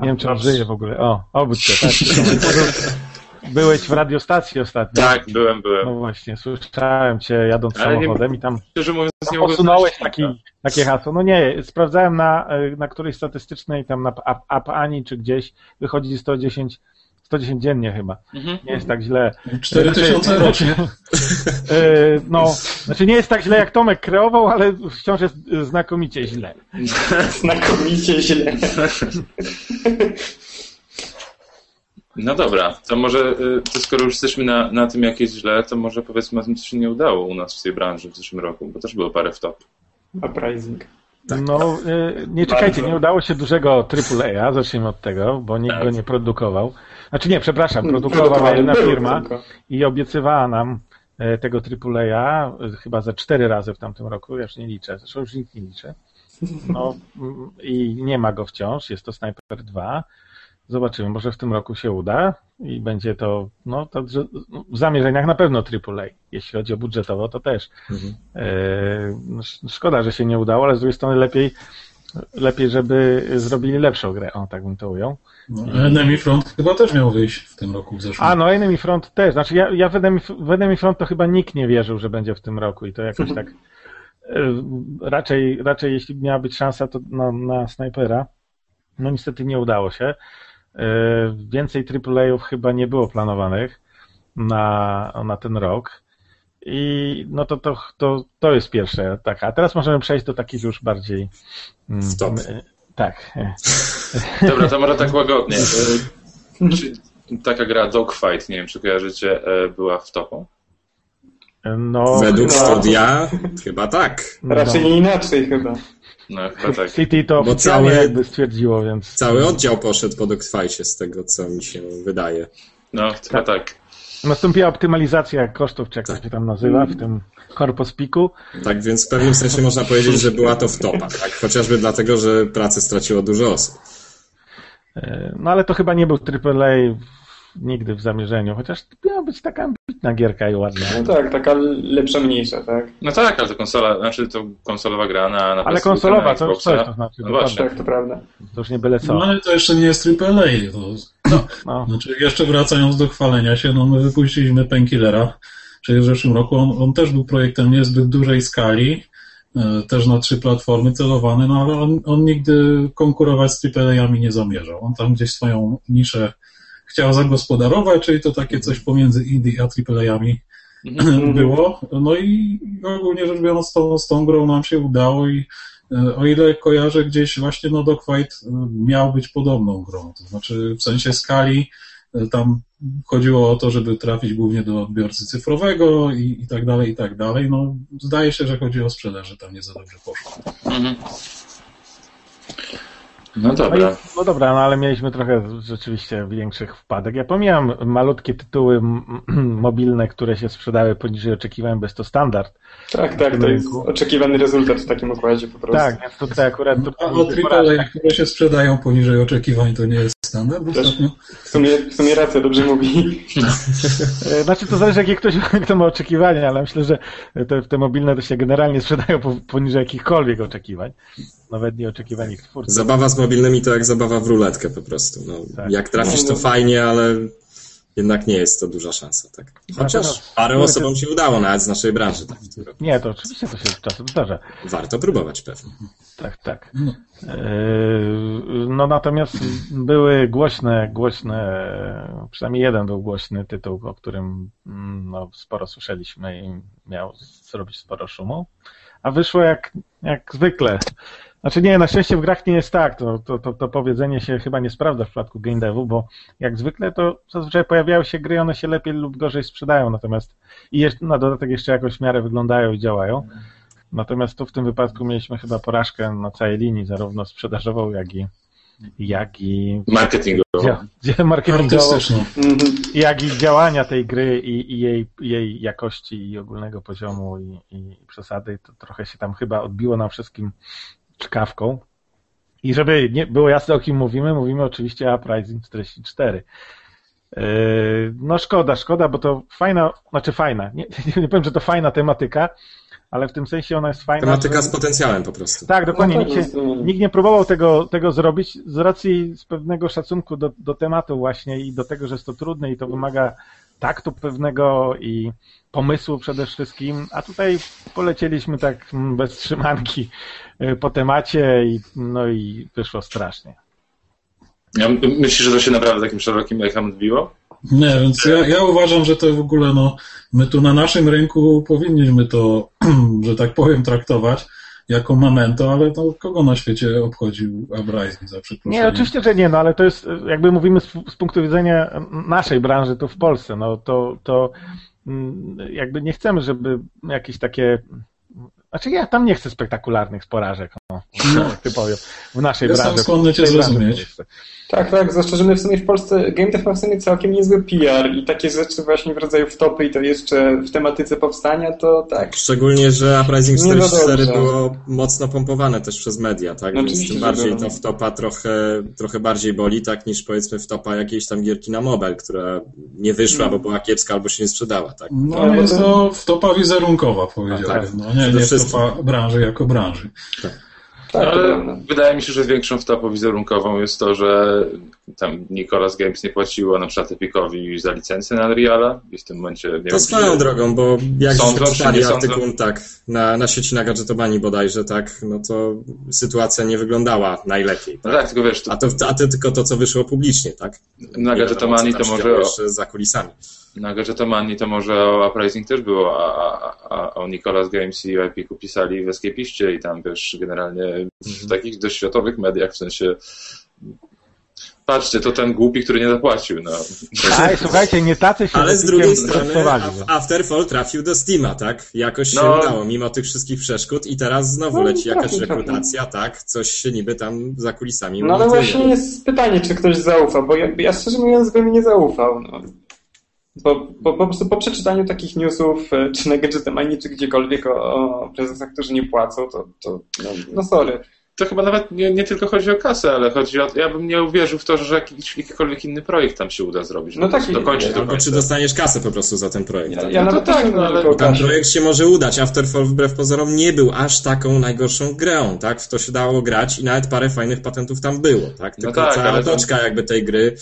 Nie wiem, czy on żyje w ogóle. O, obudź się, tak. [laughs] Byłeś w radiostacji ostatnio. Tak, byłem, byłem. No właśnie, słyszałem cię jadąc Ale samochodem nie, i tam szczerze mówiąc, nie posunąłeś taki, takie hasło. No nie, sprawdzałem na, e, na którejś statystycznej, tam na App Ani czy gdzieś, wychodzi 110 110 dziennie chyba. Mhm. Nie jest tak źle. 4000 znaczy, rocznie. [laughs] E, no, znaczy nie jest tak źle jak Tomek kreował, ale wciąż jest znakomicie źle. [laughs] znakomicie źle. [laughs] No dobra, to może y, to skoro już jesteśmy na, na tym, jak jest źle, to może powiedzmy o tym, co się nie udało u nas w tej branży w zeszłym roku, bo też było parę wtop. Uprising. Tak. No, y, nie czekajcie, Bardzo. nie udało się dużego AAA, zacznijmy od tego, bo nikt Tak. go nie produkował. Znaczy nie, przepraszam, produkowała jedna firma tylko. i obiecywała nam e, tego AAA y, chyba ze cztery razy w tamtym roku, ja już nie liczę, zresztą już nikt nie liczy. No i nie ma go wciąż, jest to Sniper 2. Zobaczymy, może w tym roku się uda i będzie to, no to że- w zamierzeniach na pewno AAA. Jeśli chodzi o budżetowo, to też. Mhm. E, no, sz- Szkoda, że się nie udało, ale z drugiej strony lepiej, lepiej, żeby zrobili lepszą grę. O, tak bym to ujął. No, Enemy Front chyba też miał wyjść w tym roku w zeszłym. A, no Enemy Front też. Znaczy ja, ja w, Enemy, w Enemy Front to chyba nikt nie wierzył, że będzie w tym roku i to jakoś tak e, raczej, raczej jeśli miała być szansa, to na, na snajpera. No niestety nie udało się. E, Więcej AAA-ów chyba nie było planowanych na, na ten rok. I no to, to, to, to jest pierwsze. Tak. A teraz możemy przejść do takich już bardziej. mm, Stop. e, Tak. [laughs] Dobra, to może tak łagodnie. Czy taka gra Dogfight, nie wiem czy kojarzycie, była w topu? No, Według no. studia chyba tak. Raczej no. nie inaczej chyba. No chyba tak. City to Bo cały- jakby stwierdziło, więc. Cały oddział poszedł po dogfightie z tego, co mi się wydaje. No chyba tak. Nastąpiła optymalizacja kosztów, czy jak to się tam nazywa, w tym Corpus Piku. Tak więc w pewnym sensie można powiedzieć, że była to wtopa, tak? Chociażby dlatego, że pracę straciło dużo osób. E, No ale to chyba nie był AAA w- nigdy w zamierzeniu, chociaż miała być taka ambitna gierka i ładna. No tak, taka lepsza, mniejsza, tak? No tak, ale to konsola, znaczy to konsolowa gra na, na Ale PS4, konsolowa na to już Xboxa. coś, to znaczy, No właśnie. Tak, to prawda. to już nie byle No co. ale to jeszcze nie jest AAA. To, no, No. znaczy jeszcze wracając do chwalenia się, no my wypuściliśmy Painkillera, czyli w zeszłym roku. On, on też był projektem niezbyt dużej skali, e, też na trzy platformy celowany, no ale on, on nigdy konkurować z AAA-ami nie zamierzał. On tam gdzieś swoją niszę chciał zagospodarować, czyli to takie coś pomiędzy indie a AAA-ami było. No i ogólnie rzecz biorąc, tą, z tą grą nam się udało i e, o ile kojarzę gdzieś właśnie no Dogfight e, miał być podobną grą, to znaczy w sensie skali e, tam chodziło o to, żeby trafić głównie do odbiorcy cyfrowego i, i tak dalej, i tak dalej. No zdaje się, że chodzi o sprzedaż, że tam nie za dobrze poszło. Mhm. No No, dobra. no dobra, no ale mieliśmy trochę rzeczywiście większych wpadek. Ja pomijam malutkie tytuły [clears throat] mobilne, które się sprzedały poniżej oczekiwań, bez to standard. Tak, tak, to jest oczekiwany rezultat w takim układzie po prostu. Tak, więc tutaj akurat to A o AAA, które się sprzedają poniżej oczekiwań, to nie jest standard Też. ostatnio? W sumie, w sumie racja, dobrze mówi. E, Znaczy to zależy jakie ktoś kto ma oczekiwania, ale myślę, że te, te mobilne to się generalnie sprzedają po- poniżej jakichkolwiek oczekiwań. Nawet nie oczekiwań ich twórców. Zabawa z mobilnymi to jak zabawa w ruletkę po prostu. No, Tak. Jak trafisz, to fajnie, ale jednak nie jest to duża szansa. Tak? Chociaż Natomiast- parę osobom się udało, nawet z naszej branży. Tak, w tym roku. Nie, to oczywiście to się czasem zdarza. Warto próbować pewnie. Tak, tak. No. Yy, No natomiast były głośne, głośne, przynajmniej jeden był głośny tytuł, o którym mm, no, sporo słyszeliśmy i miał zrobić sporo szumu, a wyszło jak, jak zwykle. Znaczy nie, na szczęście w grach nie jest tak, to, to, to, to powiedzenie się chyba nie sprawdza w przypadku game devu, bo jak zwykle to zazwyczaj pojawiają się gry, one się lepiej lub gorzej sprzedają, natomiast i jeszcze, na dodatek jeszcze jakoś w miarę wyglądają i działają. Natomiast tu w tym wypadku mieliśmy chyba porażkę na całej linii, zarówno sprzedażową, jak i, jak i Marketingowo. dzia, dzia, marketingową. Mhm. jak i działania tej gry i, i jej, jej jakości i ogólnego poziomu i, i przesady, to trochę się tam chyba odbiło nam wszystkim czkawką. I żeby nie było jasne o kim mówimy, mówimy oczywiście o Uprising 44. Yy, No szkoda, szkoda, bo to fajna, znaczy fajna, nie, [laughs] nie powiem, że to fajna tematyka, ale w tym sensie ona jest fajna. Tematyka że- z potencjałem po prostu. tak, dokładnie. No Nikt, się, no, nikt nie próbował tego, tego zrobić z racji z pewnego szacunku do, do tematu właśnie i do tego, że jest to trudne i to wymaga taktu pewnego i pomysłu przede wszystkim, a tutaj polecieliśmy tak mm, bez trzymanki y, po temacie i, no i wyszło strasznie. Ja, myślisz, że to się naprawdę takim szerokim echem odbiło? Nie, więc ja, ja uważam, że to w ogóle, no, my tu na naszym rynku powinniśmy to, [clears throat] że tak powiem, traktować jako memento, ale to kogo na świecie obchodził Uprising za przeproszeniem? Nie, oczywiście, że nie, no ale to jest, jakby mówimy z, z punktu widzenia naszej branży tu w Polsce, no to, to mm, jakby nie chcemy, żeby jakieś takie, znaczy ja tam nie chcę spektakularnych porażek, O, [laughs] ty powiem. W naszej Jestem branży. skłonny cię zrozumieć. Tak, tak, zwłaszcza, że my w sumie w Polsce Game Dev ma w sumie całkiem niezły PR i takie rzeczy właśnie w rodzaju wtopy i to jeszcze w tematyce powstania, to tak. Szczególnie, że Uprising Nie no 44 dobrze. było mocno pompowane też przez media, tak? No Więc oczywiście, tym że bardziej to wtopa trochę, trochę bardziej boli, tak, niż powiedzmy wtopa jakiejś tam gierki na mobile, która nie wyszła, bo była kiepska albo się nie sprzedała, tak? No No, jest bo to wtopa wizerunkowa, powiedziałbym. tak. No, nie, nie wtopa branży jako branży. Tak, to Ale prawda. wydaje mi się, że większą wtopą wizerunkową jest to, że tam Nicolas Games nie płaciło na przykład Epikowi za licencję na Unreala i w tym momencie nie To swoją drogą, bo jak Sądzą, żeśmy czy czytali nie sądzą? artykuł, tak, na, na sieci na gadżetowani bodajże, tak, no to sytuacja nie wyglądała najlepiej, No tak? tak, tylko wiesz, to, A to, a to tylko to, co wyszło publicznie, tak? na wiadomo, to może jeszcze za kulisami. Na Gadżetomanii to może o Uprising też było, a, a, a o Nicolas Games i o Epiku pisali w Escapiście i tam wiesz, generalnie w takich dość światowych mediach, w sensie patrzcie, to ten głupi, który nie zapłacił, no. Aj, słuchajcie, nie tacy się Ale z drugiej strony Afterfall trafił do Steama, tak? Jakoś się No. udało, mimo tych wszystkich przeszkód i teraz znowu No, leci jakaś rekrutacja, tak? Coś się niby tam za kulisami No ale właśnie jest pytanie, czy ktoś zaufa, bo ja, ja szczerze mówiąc bym nie zaufał. No. Bo, bo po prostu po przeczytaniu takich newsów, e, czy na Gadgetemanii, czy gdziekolwiek o, o prezesach, którzy nie płacą, to, to no, no sorry. To chyba nawet nie, nie tylko chodzi o kasę, ale chodzi o. Ja bym nie uwierzył w to, że jakiś, jakikolwiek inny projekt tam się uda zrobić. No dokończyć do końca. czy dostaniesz kasę po prostu za ten projekt. Ja, tak? ja No to tak, tak, no, ale Tam Kasia. projekt się może udać. Afterfall wbrew pozorom nie był aż taką najgorszą grą, tak? W to się dało grać i nawet parę fajnych patentów tam było, tak? Tylko tak, cała otoczka jakby tej gry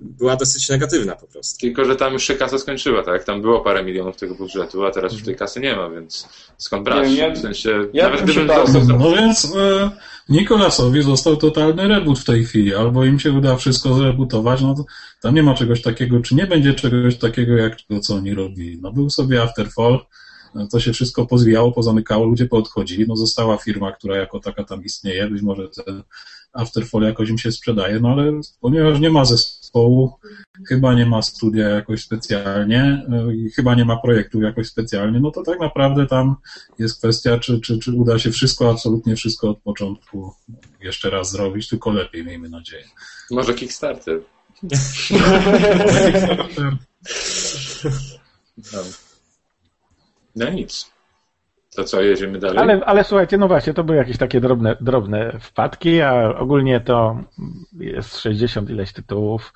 była dosyć negatywna po prostu. Tylko, że tam już się kasa skończyła, tak? Tam było parę milionów tego budżetu, a teraz już tej kasy nie ma, więc skąd brać? Nie ja- w sensie, ja nawet gdybym dostał... No więc e, Nikolasowi został totalny reboot w tej chwili. Albo im się uda wszystko zrebootować, no to tam nie ma czegoś takiego, czy nie będzie czegoś takiego jak to, co oni robili. No był sobie Afterfall, e, to się wszystko pozwijało, pozamykało, ludzie poodchodzili, no została firma, która jako taka tam istnieje, być może Afterfall jakoś im się sprzedaje, no ale ponieważ nie ma zespołu, chyba nie ma studia jakoś specjalnie e, i chyba nie ma projektów jakoś specjalnie, no to tak naprawdę tam jest kwestia, czy, czy, czy uda się wszystko, absolutnie wszystko od początku jeszcze raz zrobić, tylko lepiej, miejmy nadzieję. Może Kickstarter. No. [laughs] no nic. To co, jedziemy dalej? Ale, ale słuchajcie, no właśnie, to były jakieś takie drobne, drobne wpadki, a ogólnie to jest 60 ileś tytułów,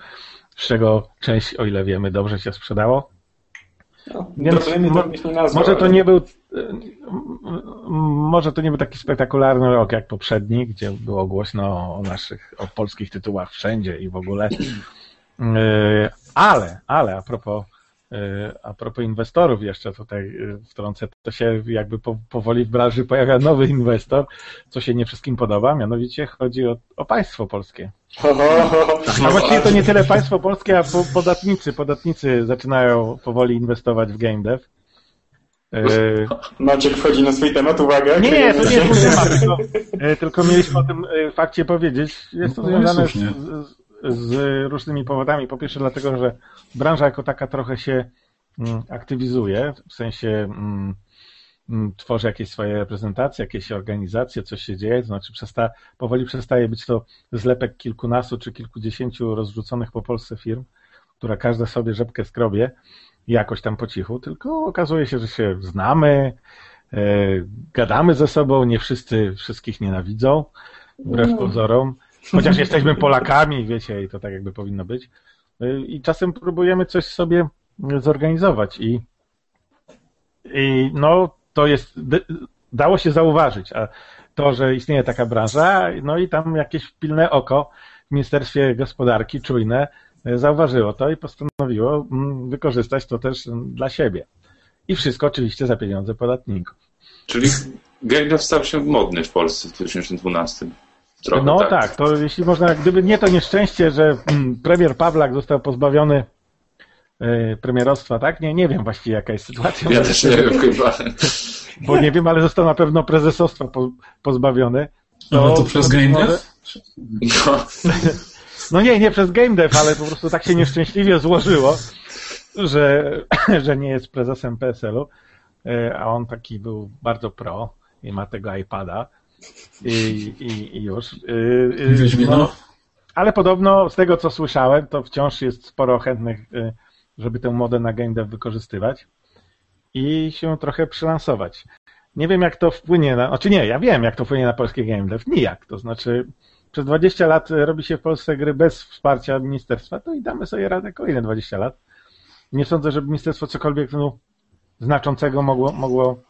z czego część, o ile wiemy, dobrze się sprzedało. No, Więc to mo- nie nazwał, Może to ale- nie był może to nie był taki spektakularny rok jak poprzedni, gdzie było głośno o naszych, o polskich tytułach wszędzie i w ogóle. Yy, [clears throat] Ale, ale a propos, a propos inwestorów jeszcze tutaj yy, wtrącę, to się jakby po, powoli w branży pojawia nowy inwestor, co się nie wszystkim podoba, mianowicie chodzi o, o państwo polskie. A właściwie to nie tyle państwo polskie, a po, podatnicy. Podatnicy zaczynają powoli inwestować w game dev. Yy, Maciek wchodzi na swój temat, uwaga. nie, nie, to nie jest mój temat, się. tylko, e, tylko mieliśmy o tym fakcie powiedzieć. Jest to No, związane z, słusznie. z, z różnymi powodami. Po pierwsze dlatego, że branża jako taka trochę się mm, aktywizuje, w sensie mm, mm, tworzy jakieś swoje reprezentacje, jakieś organizacje, coś się dzieje, to znaczy przesta, powoli przestaje być to zlepek kilkunastu czy kilkudziesięciu rozrzuconych po Polsce firm, która każda sobie rzepkę skrobie jakoś tam po cichu, tylko okazuje się, że się znamy, e, gadamy ze sobą, nie wszyscy wszystkich nienawidzą, wbrew pozorom, chociaż jesteśmy Polakami, wiecie, i to tak jakby powinno być. E, I czasem próbujemy coś sobie zorganizować i, i no to jest, dało się zauważyć, a to, że istnieje taka branża, no i tam jakieś pilne oko w Ministerstwie Gospodarki, czujne, e, zauważyło to i postanowiło mm, wykorzystać to też dla siebie. I wszystko oczywiście za pieniądze podatników. Czyli dev stał się modny w Polsce w 2012. Trochę no tak. tak. to jeśli można, gdyby nie to nieszczęście, że mm, premier Pawlak został pozbawiony e, premierostwa, tak? Nie, nie wiem właściwie jaka jest sytuacja. Ja też nie wiem chyba. [laughs] Bo nie wiem, ale został na pewno prezesostwa po, pozbawiony. Ale to przez Game może- Dev? No, No nie, nie przez game dev, ale po prostu tak się nieszczęśliwie złożyło, że, [laughs] że nie jest prezesem PSL-u, e, a on taki był bardzo pro i ma tego iPada. I, i, i już. Yy, no, ale podobno z tego co słyszałem, to wciąż jest sporo chętnych, yy, żeby tę modę na game dev wykorzystywać i się trochę przylansować. Nie wiem jak to wpłynie na, znaczy nie, ja wiem jak to wpłynie na polskie game dev, nijak, to znaczy przez 20 lat robi się w Polsce gry bez wsparcia ministerstwa, to i damy sobie radę kolejne 20 lat. Nie sądzę, żeby ministerstwo cokolwiek no, znaczącego mogło, mogło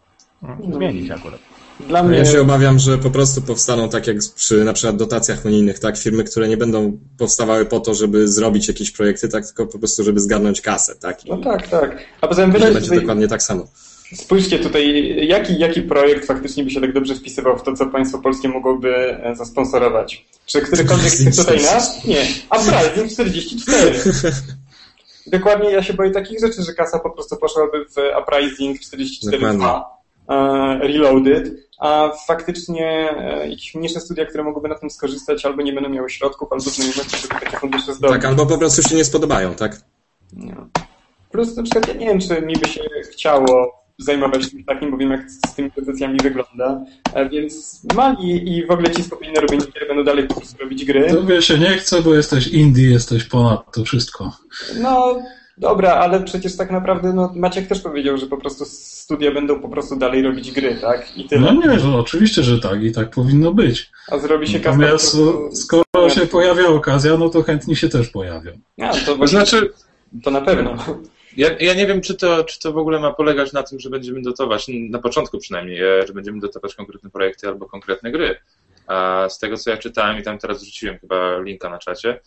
mm, zmienić akurat. Dla mnie... Ja się obawiam, że po prostu powstaną tak jak przy na przykład dotacjach unijnych, tak? Firmy, które nie będą powstawały po to, żeby zrobić jakieś projekty, tak? Tylko po prostu, żeby zgarnąć kasę, tak? I, No tak, tak. A poza tym wydaje będzie się, dokładnie tak samo. spójrzcie tutaj, jaki, jaki projekt faktycznie by się tak dobrze wpisywał w to, co państwo polskie mogłoby e, zasponsorować? Czy którykolwiek z tych tutaj nas? Nie. Uprising 44. Dokładnie ja się boję takich rzeczy, że kasa po prostu poszłaby w Uprising 44 Dokładnie. 2 e, Reloaded, a faktycznie e, jakieś mniejsze studia, które mogłyby na tym skorzystać, albo nie będą miały środków, albo znajomości, żeby takie fundusze zdobyć. Tak, albo po prostu się nie spodobają, tak? No. Plus na przykład ja nie wiem, czy mi by się chciało zajmować tym takim, bo wiem, jak z tymi pozycjami wygląda, E, więc mali i w ogóle ci skupieni na robieniu gier będą dalej po prostu robić gry. Tobie się nie chce, bo jesteś indie, jesteś ponad to wszystko. No dobra, ale przecież tak naprawdę no, Maciek też powiedział, że po prostu studia będą po prostu dalej robić gry, tak? I tyle. No nie, że oczywiście, że tak i tak powinno być. A zrobi się kasa po Natomiast prostu... skoro się pojawia okazja, no to chętni się też pojawią. Ja, to, znaczy, to na pewno. ja, ja nie wiem, czy to, czy to w ogóle ma polegać na tym, że będziemy dotować, na początku przynajmniej, e, że będziemy dotować konkretne projekty albo konkretne gry. A z tego, co ja czytałem i tam teraz wrzuciłem chyba linka na czacie,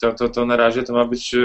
to, to, to na razie to ma być e,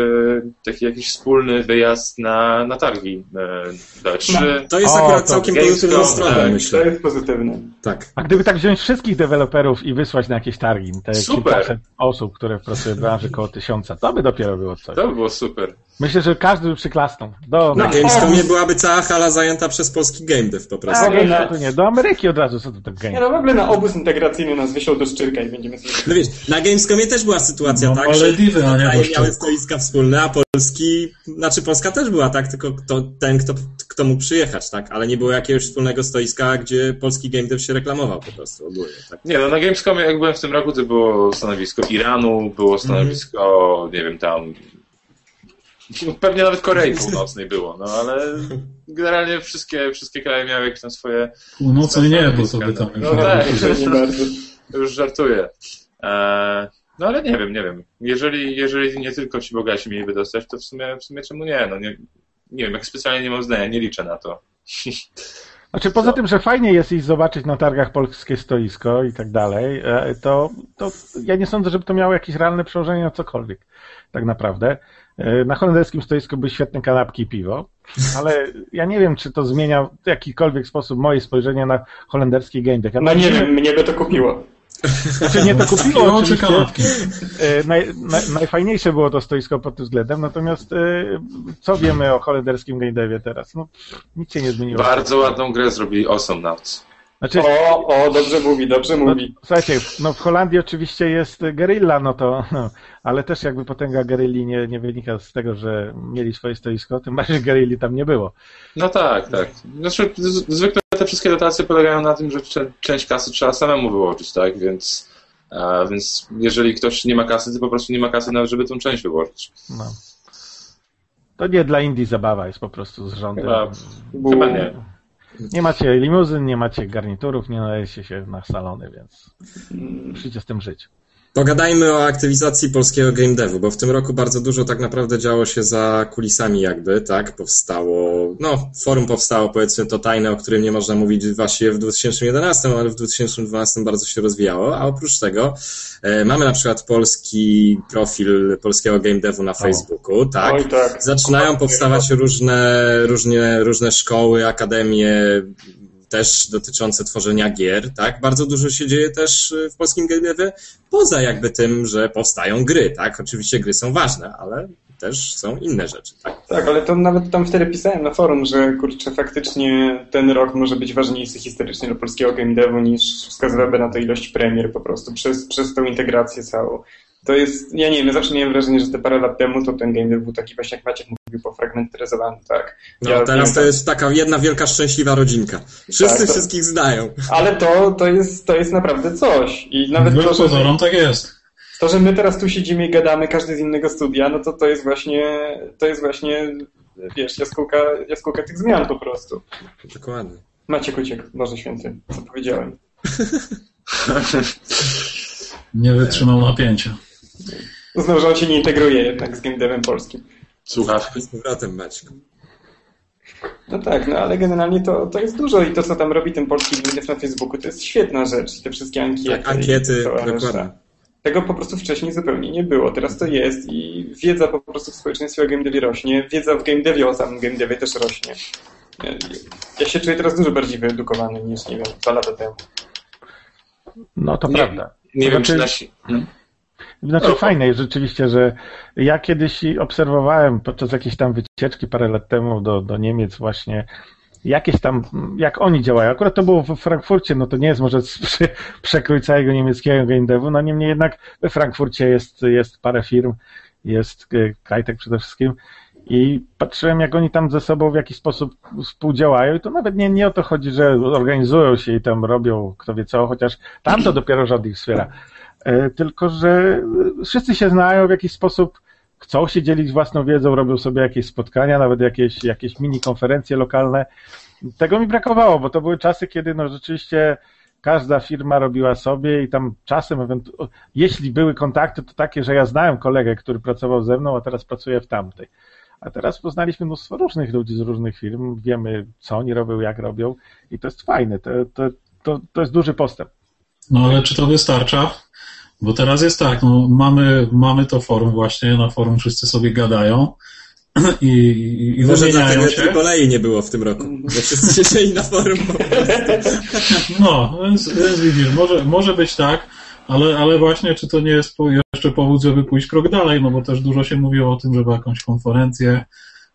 taki jakiś wspólny wyjazd na, na targi e, do E3. To jest O, akurat to całkiem pozytywna strona, tak, To myślę. jest pozytywne. Tak. A gdyby tak wziąć wszystkich deweloperów i wysłać na jakieś targi, te Super. kilkaset osób, które pracują w branży koło tysiąca, to by dopiero było coś. To by było super. Myślę, że każdy by przyklasnął. Do, Na Gamescomie byłaby cała hala zajęta przez polski game dev po prostu. a, ogóle na- to nie, do Ameryki od razu, co to to Nie game? no, w ogóle na obóz integracyjny nas wyślą do Szczyrka i będziemy sobie... No wiesz, na Gamescomie też była sytuacja, No, tak, ale że nie kraje miały stoiska wspólne, a Polski, znaczy Polska też była, tak, tylko kto, ten, kto, kto mógł przyjechać, tak, ale nie było jakiegoś wspólnego stoiska, gdzie polski game dev się reklamował po prostu ogólnie, tak. Nie, no na Gamescomie jak byłem w tym roku, to było stanowisko Iranu, było stanowisko, nie wiem, tam no, pewnie nawet Korei [laughs] Północnej było, no ale generalnie wszystkie, wszystkie kraje miały jakieś tam swoje Północnej nie, bo to by tam już No tak. [laughs] Bardzo. [laughs] już żartuję. Eee, no ale nie wiem, nie wiem. Jeżeli, jeżeli nie tylko ci bogaci mieliby dostać, to w sumie, w sumie czemu nie? No nie, nie wiem, jak specjalnie nie mam zdania, nie liczę na to. [laughs] Znaczy poza tym, że fajnie jest iść zobaczyć na targach polskie stoisko i tak dalej, e, to, to ja nie sądzę, żeby to miało jakieś realne przełożenie na cokolwiek, tak naprawdę. E, Na holenderskim stoisku były świetne kanapki i piwo, [laughs] ale ja nie wiem, czy to zmienia w jakikolwiek sposób moje spojrzenie na holenderski game No nie wiem, mnie by to kupiło. Znaczy nie to kupiło oczywiście. E, Naj, naj, najfajniejsze było to stoisko pod tym względem, natomiast e, co wiemy o holenderskim game devie teraz? No, nic się nie zmieniło. Bardzo ładną grę zrobili Awesome Nauts. Znaczy, O, o, dobrze mówi, dobrze no, mówi. słuchajcie, no w Holandii oczywiście jest Guerilla, no to, no, ale też jakby potęga Guerilli nie, nie wynika z tego, że mieli swoje stoisko, tym bardziej Guerilli tam nie było. No tak, tak. Znaczy, z- zwykle te wszystkie dotacje polegają na tym, że cze- część kasy trzeba samemu wyłożyć, tak? Więc, a, więc jeżeli ktoś nie ma kasy, to po prostu nie ma kasy nawet, żeby tą część wyłożyć. No. To nie dla Indii zabawa jest po prostu z rządem. Chyba, chyba nie. Nie macie limuzyn, nie macie garniturów, nie nadajecie się na salony, więc musicie z tym żyć. Pogadajmy o aktywizacji polskiego game devu, bo w tym roku bardzo dużo tak naprawdę działo się za kulisami jakby, tak? Powstało, no, forum powstało powiedzmy to tajne, o którym nie można mówić właściwie w 2011, ale w 2012 bardzo się rozwijało, a oprócz tego e, mamy na przykład polski profil polskiego game devu na Facebooku, tak? Oj tak. Zaczynają powstawać różne, różnie, różne szkoły, akademie, też dotyczące tworzenia gier, tak? Bardzo dużo się dzieje też y, w polskim game poza jakby tym, że powstają gry, tak? Oczywiście gry są ważne, ale też są inne rzeczy, tak? Tak, ale to nawet tam wtedy pisałem na forum, że kurczę, faktycznie ten rok może być ważniejszy historycznie dla polskiego game devu niż wskazywałaby na to ilość premier po prostu przez, przez tą integrację całą. To jest, ja nie wiem, ja zawsze miałem wrażenie, że te parę lat temu to ten game dev był taki właśnie jak Maciek mówi, był pofragmentaryzowany, tak. No Ja teraz wiem, to jest taka jedna wielka szczęśliwa rodzinka. Wszyscy Tak, to- wszystkich znają. Ale to, to, jest, to jest naprawdę coś. I nawet Wbrew to, że, pozorom tak jest. to, że my teraz tu siedzimy i gadamy, każdy z innego studia, no to to jest właśnie, to jest właśnie, wiesz, jaskółka, jaskółka tych zmian po prostu. Dokładnie. Maciek uciekł, Boże Święty, co powiedziałem. [laughs] Nie wytrzymał napięcia. Znowu, że on się nie integruje jednak z game devem polskim. Słuchawki. Z powrotem, Maćku. No tak, no ale generalnie to, to jest dużo i to, co tam robi ten polski Windows na Facebooku, to jest świetna rzecz. I te wszystkie ankiety. Tak, ankiety, dokładnie. Tego po prostu wcześniej zupełnie nie było. Teraz to jest i wiedza po prostu w społeczeństwie o game devie rośnie. Wiedza w game devie o samym game devie też rośnie. Ja, się czuję teraz dużo bardziej wyedukowany niż, nie wiem, dwa lata temu. No to Nie, prawda. Nie wiem, czy Znaczy- nasi... Hmm? Znaczy O. fajne jest rzeczywiście, że ja kiedyś obserwowałem podczas jakiejś tam wycieczki parę lat temu do, do Niemiec właśnie jakieś tam, jak oni działają. Akurat to było w Frankfurcie, no to nie jest może przy, przekrój całego niemieckiego game devu, no niemniej jednak we Frankfurcie jest, jest parę firm, jest e, Kajtek przede wszystkim i patrzyłem jak oni tam ze sobą w jakiś sposób współdziałają i to nawet nie, nie o to chodzi, że organizują się i tam robią kto wie co, chociaż tam to dopiero rząd ich wspiera. E, tylko że e, wszyscy się znają w jakiś sposób, chcą się dzielić własną wiedzą, robią sobie jakieś spotkania, nawet jakieś, jakieś mini konferencje lokalne. Tego mi brakowało, bo to były czasy, kiedy no rzeczywiście każda firma robiła sobie i tam czasem, jeśli były kontakty, to takie, że ja znałem kolegę, który pracował ze mną, a teraz pracuje w tamtej. A teraz poznaliśmy mnóstwo różnych ludzi z różnych firm, wiemy co oni robią, jak robią i to jest fajne, to, to, to, to jest duży postęp. No ale czy to wystarcza? Bo teraz jest tak, no, mamy, mamy to forum właśnie, na forum wszyscy sobie gadają [clears throat] i, i, i Może wymieniają się. Triple nie było w tym roku, bo wszyscy siedzieli na forum. No, więc, więc widzisz, może, może być tak, ale, ale właśnie czy to nie jest po- jeszcze powód, żeby pójść krok dalej, no bo też dużo się mówiło o tym, żeby jakąś konferencję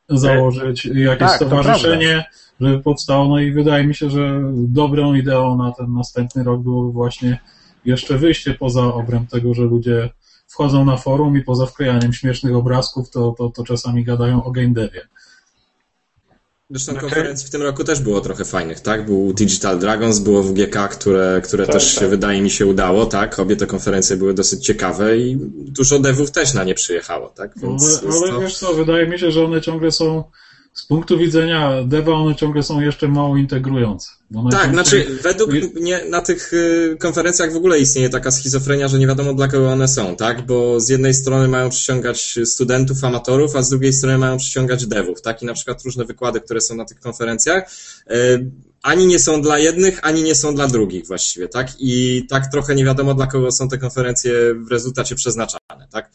założyć, jakieś Tak, to stowarzyszenie, żeby powstało, no i wydaje mi się, że dobrą ideą na ten następny rok byłoby właśnie jeszcze wyjście poza obręb tego, że ludzie wchodzą na forum i poza wklejaniem śmiesznych obrazków, to, to, to czasami gadają o game devie. Zresztą Znaczy- konferencji w tym roku też było trochę fajnych, tak? Był Digital Dragons, było WGK, które, które Tak, też tak. się wydaje mi się udało, tak? Obie te konferencje były dosyć ciekawe i dużo devów też na nie przyjechało, tak? Więc Ale, ale to... wiesz co, wydaje mi się, że one ciągle są, z punktu widzenia deva, one ciągle są jeszcze mało integrujące. Tak, znaczy według mnie na tych y, konferencjach w ogóle istnieje taka schizofrenia, że nie wiadomo dla kogo one są, tak? Bo z jednej strony mają przyciągać studentów, amatorów, a z drugiej strony mają przyciągać devów, tak? I na przykład różne wykłady, które są na tych konferencjach, y, ani nie są dla jednych, ani nie są dla drugich właściwie, tak? I tak trochę nie wiadomo dla kogo są te konferencje w rezultacie przeznaczane, tak?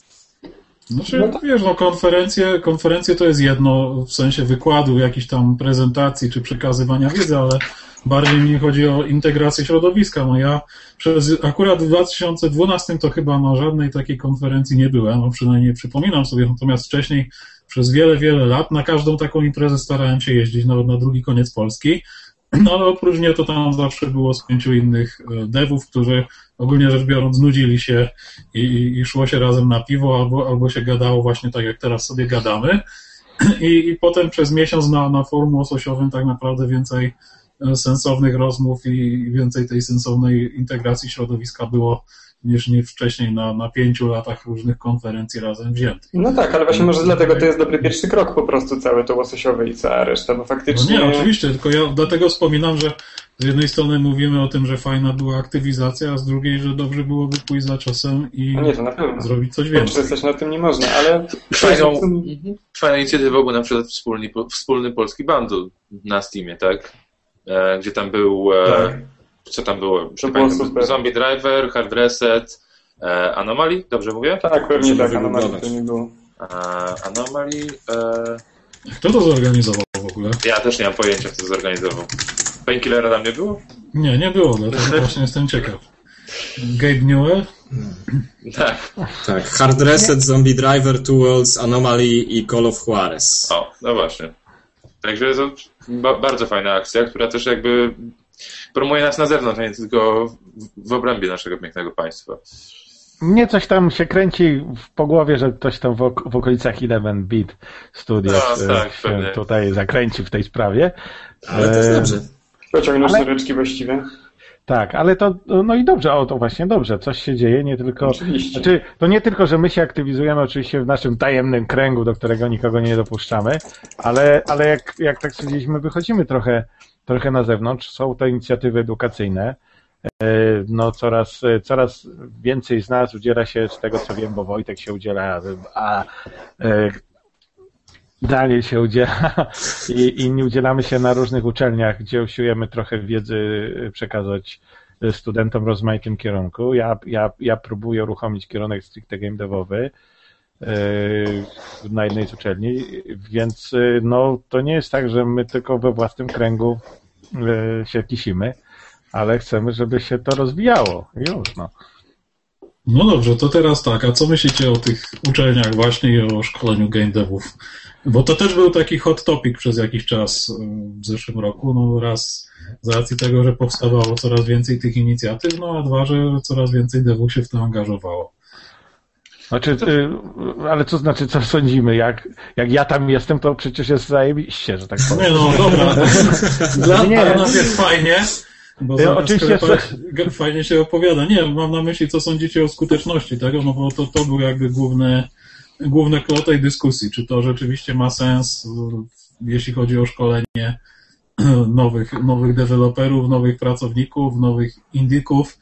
Znaczy, No tak. wiesz, no konferencje, konferencje to jest jedno w sensie wykładu, jakiejś tam prezentacji czy przekazywania wiedzy, ale bardziej mi chodzi o integrację środowiska. No ja przez, akurat w 2012 to chyba na żadnej takiej konferencji nie byłem, no przynajmniej nie przypominam sobie, natomiast wcześniej przez wiele, wiele lat na każdą taką imprezę starałem się jeździć, nawet na drugi koniec Polski. No ale oprócz mnie to tam zawsze było z pięciu innych e, devów, którzy ogólnie rzecz biorąc nudzili się i, i, szło się razem na piwo, albo, albo się gadało właśnie tak, jak teraz sobie gadamy. I, i potem przez miesiąc na, na forum łososiowym tak naprawdę więcej e, sensownych rozmów i więcej tej sensownej integracji środowiska było niż nie wcześniej na, na pięciu latach różnych konferencji razem wziętych. No tak, ale właśnie może dlatego to jest dobry pierwszy krok po prostu całe to łososiowe i cała reszta, bo No faktycznie... nie, oczywiście, tylko ja dlatego wspominam, że z jednej strony mówimy o tym, że fajna była aktywizacja, a z drugiej, że dobrze byłoby pójść za czasem i No nie, to na pewno. zrobić coś więcej. Poprzestać na tym nie można, ale... [laughs] Fajną, [laughs] fajna inicjatywa był na przykład wspólny, wspólny polski bundle na Steamie, tak? E, gdzie tam był... E, Tak. Co tam było? To było pamiętam. Zombie Driver, Hard Reset, e, Anomaly, dobrze mówię? Tak, pewnie Żeby tak, anomalii wyglądać. to nie było. E, Anomaly... E, Kto to zorganizował w ogóle? ja też nie mam pojęcia, kto to zorganizował. Painkillera tam nie było? Nie, nie było, dlatego [laughs] właśnie jestem ciekaw. Gabe Newell? [laughs] Tak. Tak, Hard Reset, Zombie Driver, Two Worlds, Anomaly i Call of Juarez. O, no właśnie. Także to ba bardzo fajna akcja, która też jakby promuje nas na zewnątrz, a nie tylko w, obrębie naszego pięknego państwa. mnie coś tam się kręci po głowie, że ktoś tam w, ok w okolicach 11 Bit Studios no, tak, się pewnie. tutaj zakręci w tej sprawie. Ale to jest dobrze. Pociągnąć ale... ryczki właściwie. Tak, ale to, no i dobrze, o to właśnie dobrze, coś się dzieje, nie tylko, oczywiście. znaczy, to nie tylko, że my się aktywizujemy oczywiście w naszym tajemnym kręgu, do którego nikogo nie dopuszczamy, ale, ale jak, jak tak stwierdziliśmy, wychodzimy trochę, trochę na zewnątrz, są te inicjatywy edukacyjne, e, no coraz, coraz więcej z nas udziela się z tego, co wiem, bo Wojtek się udziela, a e, Daniel się udziela i inni udzielamy się na różnych uczelniach, gdzie usiłujemy trochę wiedzy przekazać studentom w rozmaitym kierunku. Ja, ja, ja próbuję uruchomić kierunek stricte game devowy na jednej z uczelni, więc yy, no, to nie jest tak, że my tylko we własnym kręgu yy, się kisimy, ale chcemy, żeby się to rozwijało. Już, no. No dobrze, to teraz tak, a co myślicie o tych uczelniach właśnie i o szkoleniu game devów? Bo to też był taki hot topic przez jakiś czas w zeszłym roku. No raz z racji tego, że powstawało coraz więcej tych inicjatyw, no a dwa, że coraz więcej devów się w to angażowało. Znaczy, y, ale co znaczy, co sądzimy? Jak, jak ja tam jestem, to przecież jest zajebiście, że tak powiem. Nie no, dobra. [laughs] Dla, nie. nas jest fajnie, bo ja, oczywiście fajnie się opowiada. Nie, mam na myśli, co sądzicie o skuteczności tego, no bo to, to był jakby główny główne klo tej dyskusji, czy to rzeczywiście ma sens, jeśli chodzi o szkolenie [clears throat] nowych, nowych deweloperów, nowych pracowników, nowych indyków,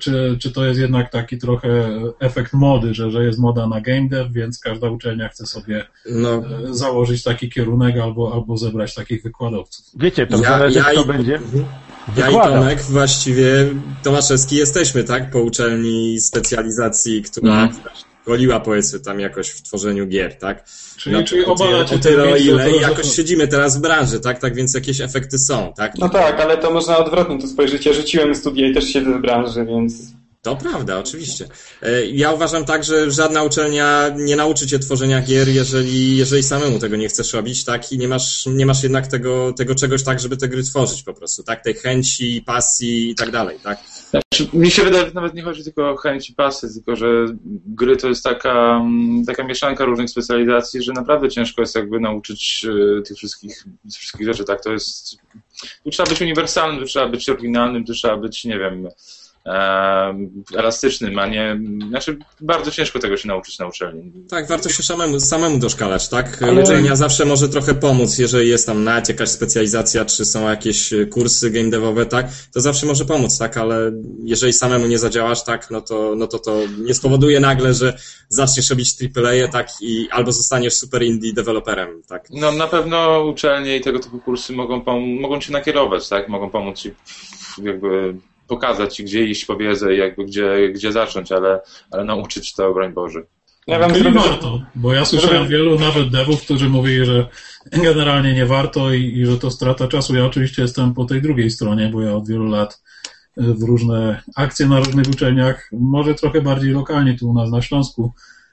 czy, czy to jest jednak taki trochę efekt mody, że, że jest moda na game dev, więc każda uczelnia chce sobie no. E, założyć taki kierunek albo, albo zebrać takich wykładowców. Wiecie, to ja, zależy, ja kto i, będzie Ja i Tomek właściwie, Tomaszewski jesteśmy, tak, po uczelni specjalizacji, która no goliła powiedzmy tam jakoś w tworzeniu gier, tak? Czyli, no, czyli obalacie o tyle, o ile i jakoś siedzimy teraz w branży, tak? Tak więc jakieś efekty są, tak? No tak, ale to można odwrotnie to spojrzeć. Ja rzuciłem studia i też siedzę w branży, więc... To prawda, oczywiście. E, ja uważam tak, że żadna uczelnia nie nauczy cię tworzenia gier, jeżeli, jeżeli samemu tego nie chcesz robić, tak? I nie masz, nie masz jednak tego, tego czegoś tak, żeby te gry tworzyć po prostu, tak? Tej chęci, pasji i tak dalej, tak? Znaczy, mi się wydaje, że nawet nie chodzi tylko o chęć i pasy, tylko że gry to jest taka, mm, taka mieszanka różnych specjalizacji, że naprawdę ciężko jest jakby nauczyć e, tych wszystkich, tych wszystkich rzeczy, tak? To jest... Tu trzeba być uniwersalnym, tu trzeba być oryginalnym, tu trzeba być, nie wiem, elastycznym, a nie. Znaczy, bardzo ciężko tego się nauczyć na uczelni. Tak, warto się samemu, samemu doszkalać, tak? Ale... Uczelnia zawsze może trochę pomóc, jeżeli jest tam nawet jakaś specjalizacja, czy są jakieś kursy game devowe, tak? To zawsze może pomóc, tak? Ale jeżeli samemu nie zadziałasz, tak, no to, no to to nie spowoduje nagle, że zaczniesz robić AAA, tak? I albo zostaniesz super indie deweloperem, tak? No na pewno uczelnie i tego typu kursy mogą, mogą cię nakierować, tak? Mogą pomóc ci jakby pokazać ci, gdzie iść po wiedzę i jakby gdzie, gdzie zacząć, ale, ale nauczyć to, broń Boże. Ja wam Czyli warto, bo ja słyszałem wielu nawet devów, którzy mówili, że generalnie nie warto i, i, że to strata czasu. Ja oczywiście jestem po tej drugiej stronie, bo ja od wielu lat w różne akcje na różnych uczelniach, może trochę bardziej lokalnie tu u nas na Śląsku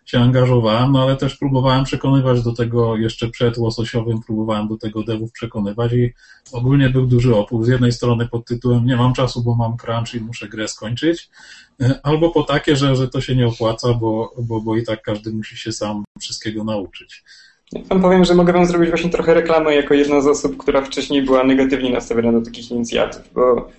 się angażowałem, no ale też próbowałem przekonywać do tego, jeszcze przed Łososiowym próbowałem do tego devów przekonywać i ogólnie był duży opór. Z jednej strony pod tytułem nie mam czasu, bo mam crunch i muszę grę skończyć, e, albo po takie, że, że to się nie opłaca, bo, bo, bo i tak każdy musi się sam wszystkiego nauczyć. Ja wam powiem, że mogę wam zrobić właśnie trochę reklamę jako jedna z osób, która wcześniej była negatywnie nastawiona do takich inicjatyw, bo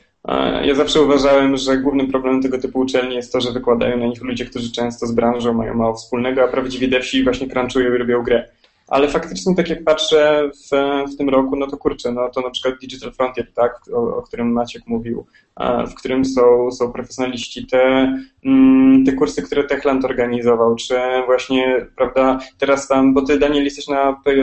ja zawsze uważałem, że głównym problemem tego typu uczelni jest to, że wykładają na nich ludzie, którzy często z branżą mają mało wspólnego, a prawdziwie devsi właśnie crunchują i robią grę. Ale faktycznie tak jak patrzę w, w tym roku, no to kurczę, no to na przykład Digital Frontier, tak, o, o którym Maciek mówił, w którym są, są profesjonaliści, te, te kursy, które Techland organizował, czy właśnie, prawda, teraz tam, bo ty Daniel jesteś na PJ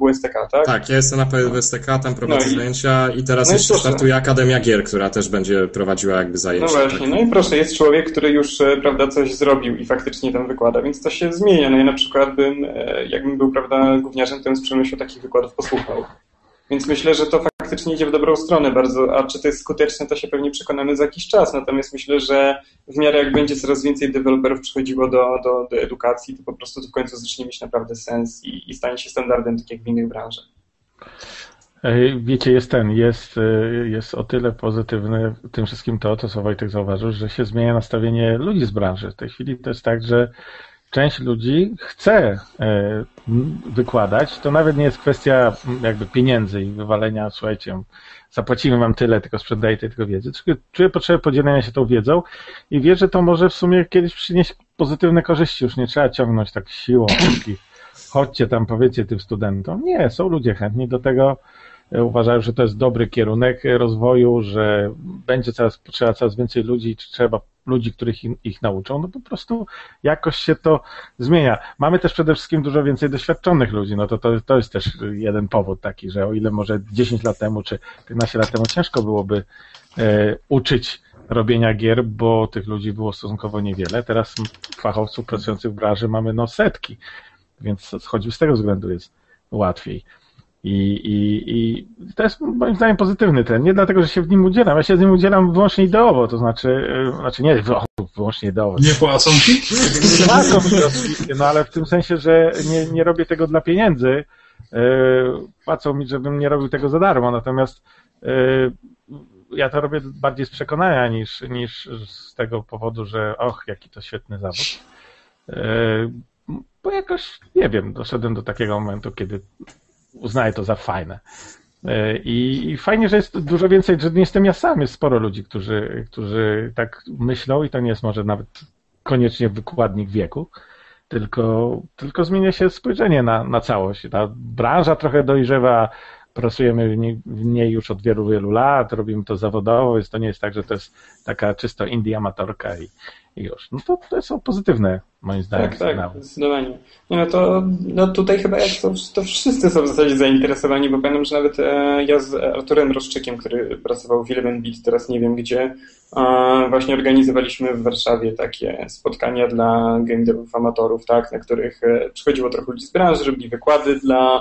WSTK, tak? Tak, ja jestem na PJ WSTK, tam prowadzę no i, zajęcia i teraz no jeszcze startuje Akademia Gier, która też będzie prowadziła jakby zajęcia. No właśnie, tak. no i proszę, jest człowiek, który już, e, prawda, coś zrobił i faktycznie tam wykłada, więc to się zmienia, no i na przykład bym, e, jakbym był, prawda, gówniarzem, to bym z przyjemnością takich wykładów posłuchał. Więc myślę, że to faktycznie idzie w dobrą stronę bardzo, a czy to jest skuteczne, to się pewnie przekonamy za jakiś czas. Natomiast myślę, że w miarę jak będzie coraz więcej deweloperów przychodziło do, do, do edukacji, to po prostu to w końcu zacznie mieć naprawdę sens i, i stanie się standardem tak jak w innych branżach. Wiecie, jest ten, jest, jest o tyle pozytywny w tym wszystkim to co Wojtek zauważył, że się zmienia nastawienie ludzi z branży. W tej chwili to jest tak, że część ludzi chce e, wykładać, to nawet nie jest kwestia jakby pieniędzy i wywalenia, słuchajcie, zapłacimy wam tyle, tylko sprzedajcie tylko wiedzy. Czuję potrzebę podzielenia się tą wiedzą i wie, że to może w sumie kiedyś przynieść pozytywne korzyści. Już nie trzeba ciągnąć tak siłą. [clears throat] Chodźcie tam, powiedzcie tym studentom. Nie, są ludzie chętni do tego. Uważają, że to jest dobry kierunek rozwoju, że będzie coraz, potrzeba coraz więcej ludzi, trzeba ludzi, których ich, ich nauczą, no po prostu jakoś się to zmienia. Mamy też przede wszystkim dużo więcej doświadczonych ludzi, no to, to, to jest też jeden powód taki, że o ile może 10 lat temu czy 15 lat temu ciężko byłoby e, uczyć robienia gier, bo tych ludzi było stosunkowo niewiele. Teraz fachowców pracujących w branży mamy no setki, więc choćby z tego względu jest łatwiej. I, i, I to jest moim zdaniem pozytywny trend. Nie dlatego, że się w nim udzielam. Ja się z nim udzielam wyłącznie ideowo, to znaczy, e, znaczy nie wyłącznie ideowo. Nie płacą ci? Płacą mi oczywiście, no ale w tym sensie, że nie, nie robię tego dla pieniędzy. E, płacą mi, żebym nie robił tego za darmo. Natomiast e, ja to robię bardziej z przekonania niż, niż z tego powodu, że och, jaki to świetny zawód. Bo jakoś, nie wiem, doszedłem do takiego momentu, kiedy uznaję to za fajne. E, I, fajnie, że jest dużo więcej, że nie jestem ja sam, jest sporo ludzi, którzy, którzy tak myślą i to nie jest może nawet koniecznie wykładnik wieku, tylko, tylko zmienia się spojrzenie na, na całość. Ta branża trochę dojrzewa, pracujemy w niej, w niej, już od wielu, wielu lat, robimy to zawodowo, więc to nie jest tak, że to jest taka czysto indie amatorka i, i już. No to, to są pozytywne, moim zdaniem, Tak, tak, zdecydowanie. Nie, no to no tutaj chyba jak to, to wszyscy są w zasadzie zainteresowani, bo pamiętam, że nawet e, ja z Arturem Roszczykiem, który pracował w Eleven Beat, teraz nie wiem gdzie, e, właśnie organizowaliśmy w Warszawie takie spotkania dla game devów amatorów, tak, na których e, przychodziło trochę ludzi z branży, robili wykłady dla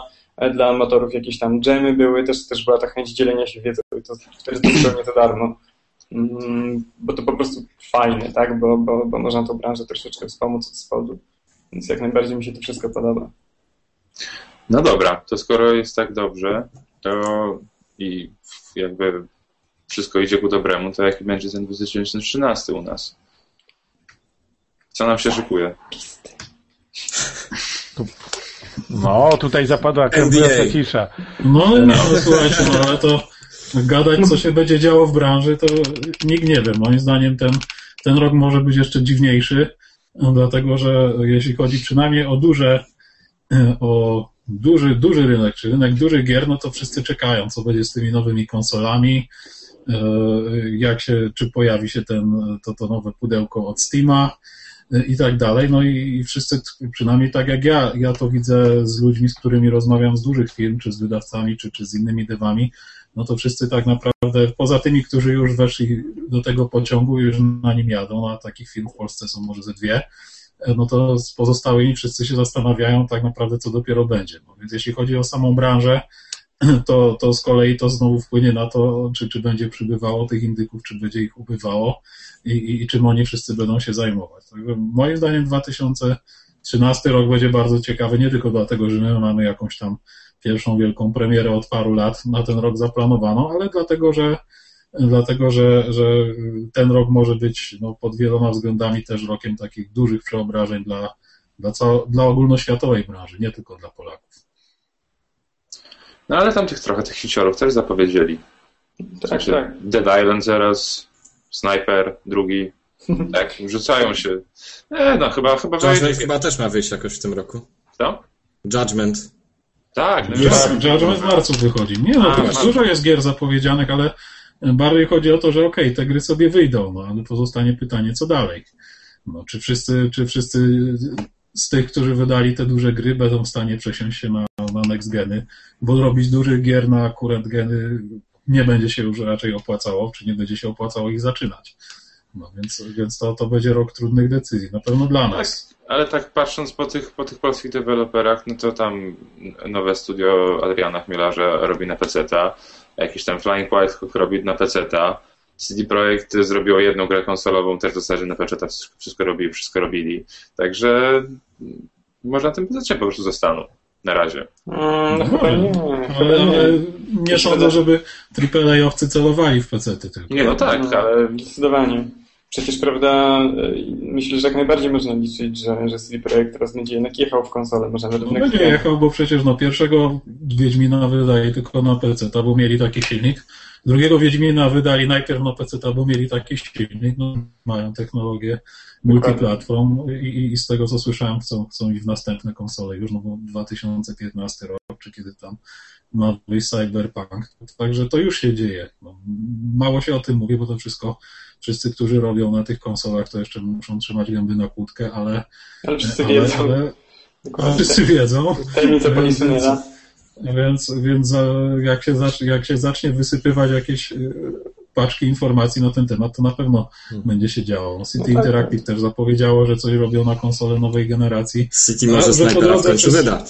dla amatorów jakieś tam dżemy były, też, też była ta chęć dzielenia się wiedzą i to wtedy to zupełnie za darmo. Mm, bo to po prostu fajne, tak? Bo, bo, bo można tą branżę troszeczkę wspomóc od spodu. Więc jak najbardziej mi się to wszystko podoba. No dobra, to skoro jest tak dobrze, to i jakby wszystko idzie ku dobremu, to jaki będzie ten 2013 u nas? Co nam się szykuje? No, tutaj zapadła krępująca cisza. No, no, no, słuchajcie, no ale to gadać, co się będzie działo w branży, to nikt nie wie. Moim zdaniem ten, ten rok może być jeszcze dziwniejszy, dlatego że jeśli chodzi przynajmniej o duże, o duży, duży rynek, czy rynek dużych gier, no to wszyscy czekają, co będzie z tymi nowymi konsolami, e, jak się, czy pojawi się ten, to, to nowe pudełko od Steama e, i tak dalej. No i, wszyscy, przynajmniej tak jak ja, ja to widzę z ludźmi, z którymi rozmawiam z dużych firm, czy z wydawcami, czy, czy z innymi dewami, no to wszyscy tak naprawdę, poza tymi, którzy już weszli do tego pociągu, już na nim jadą, a takich firm w Polsce są może ze dwie, no to z pozostałymi wszyscy się zastanawiają tak naprawdę, co dopiero będzie. No więc jeśli chodzi o samą branżę, [clears throat] to, to z kolei to znowu wpłynie na to, czy, czy będzie przybywało tych indyków, czy będzie ich ubywało i, i, i czym oni wszyscy będą się zajmować. Także moim zdaniem 2013 rok będzie bardzo ciekawy, nie tylko dlatego, że my mamy jakąś tam pierwszą wielką premierę od paru lat na ten rok zaplanowaną, ale dlatego, że dlatego, że, że ten rok może być no, pod wieloma względami też rokiem takich dużych przeobrażeń dla, dla, cał, dla ogólnoświatowej branży, nie tylko dla Polaków. No ale tam tych trochę tych hiciorów też zapowiedzieli. Tak, tak. Dead Island zaraz, Sniper drugi, [laughs] tak, rzucają się. E, no chyba, chyba Judgment chyba też ma wyjść jakoś w tym roku. Co? Judgment. Tak, no tak. Judgment w marcu wychodzi. Nie no, A, dużo jest gier zapowiedzianych, ale bardziej chodzi o to, że okej, okay, te gry sobie wyjdą, no ale pozostanie pytanie, co dalej. No, czy wszyscy, czy wszyscy z tych, którzy wydali te duże gry, będą w stanie przesiąść się na, na next geny, bo robić dużych gier na current geny nie będzie się już raczej opłacało, czy nie będzie się opłacało ich zaczynać. No więc, więc to, to będzie rok trudnych decyzji, na pewno dla nas. Ale tak patrząc po tych, po tych polskich deweloperach, no to tam nowe studio Adriana Chmielarza robi na PC-ta, jakiś tam Flying White robi na PC-ta, CD Projekt zrobiło jedną grę konsolową, też w zasadzie na PC-ta wszystko robili, wszystko robili. Także może na tym PC po prostu zostaną. Na razie. Mm, no chyba nie. Ale, Chyba ale nie. sądzę, żeby AAA-owcy celowali w PC-ty tylko. Nie, no tak, No, ale Zdecydowanie. Przecież, prawda, y, myślę, że jak najbardziej można liczyć, że, że CD Projekt teraz będzie jednak jechał w konsolę, może nawet No będzie jechał, bo przecież no pierwszego Wiedźmina wydali tylko na PC, bo mieli taki silnik. Drugiego Wiedźmina wydali najpierw na PC, bo mieli taki silnik, no mają technologię multiplatform i, i, z tego co słyszałem chcą, chcą i w następne konsole już, no bo 2015 rok, czy kiedy tam nowy Cyberpunk. Także to już się dzieje. No, mało się o tym mówi, bo to wszystko wszyscy, którzy robią na tych konsolach, to jeszcze muszą trzymać gęby na kłódkę, ale, Ale wszyscy ale, wiedzą. ale, ale wszyscy wiedzą. Tajemnica Więc-. Więc, więc e, jak, się zacznie, jak się zacznie wysypywać jakieś e, paczki informacji na ten temat, to na pewno będzie się działo. City No tak, Interactive też zapowiedziało, że coś robią na konsole nowej generacji. City No, może snajpera w końcu przez- wyda.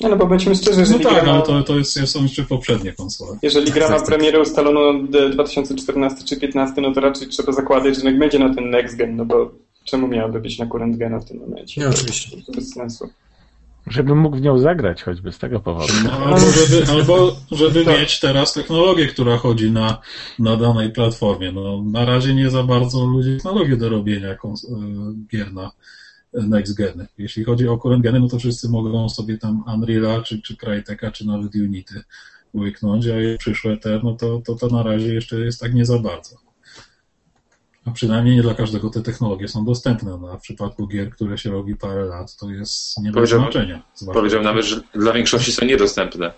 Nie no, bo bądźmy szczerzy, No jeżeli tak, gra ale to, to jest, są jeszcze poprzednie konsole. jeżeli gra ma premierę ustaloną d- 2014 czy 2015, no to raczej trzeba zakładać, że będzie na ten next gen, no bo czemu miałaby być na current gena w tym momencie? Nie, oczywiście. To bez sensu. Żebym mógł w nią zagrać choćby z tego powodu. No, albo żeby, [laughs] albo żeby Tak. mieć teraz technologię, która chodzi na, na danej platformie. No, na razie nie za bardzo ludzie technologię do robienia kons- e, gier na next geny. Jeśli chodzi o current geny, no to wszyscy mogą sobie tam Unreal'a, czy, czy Crytek'a, czy nawet Unity łyknąć, a przyszłe te, no to, to, to na razie jeszcze jest tak nie za bardzo. A przynajmniej nie dla każdego te technologie są dostępne. No, a w przypadku gier, które się robi parę lat, to jest nie ma znaczenia. Zwłaszcza- powiedział nawet, że dla większości są niedostępne.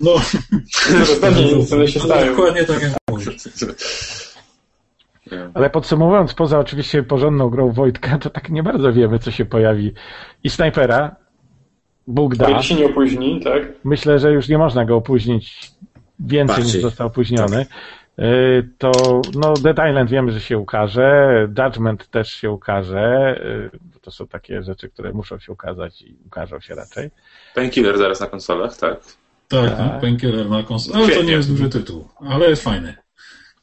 No, [laughs] Zaraz pewnie co się stają. Dokładnie tak jak mówisz. [laughs] Nie. Ale podsumowując, poza oczywiście porządną grą Wojtka, to tak nie bardzo wiemy, co się pojawi. I snajpera, Bóg da. się nie opóźni, tak? Myślę, że już nie można go opóźnić więcej Bardziej. niż został opóźniony. Y, To no, Dead Island wiemy, że się ukaże, Judgment też się ukaże. y, To są takie rzeczy, które muszą się ukazać i ukażą się raczej. Painkiller zaraz na konsolach, tak? Tak, Tak. tak. Painkiller na konsolę. Ale to nie jest duży tytuł, ale jest fajny.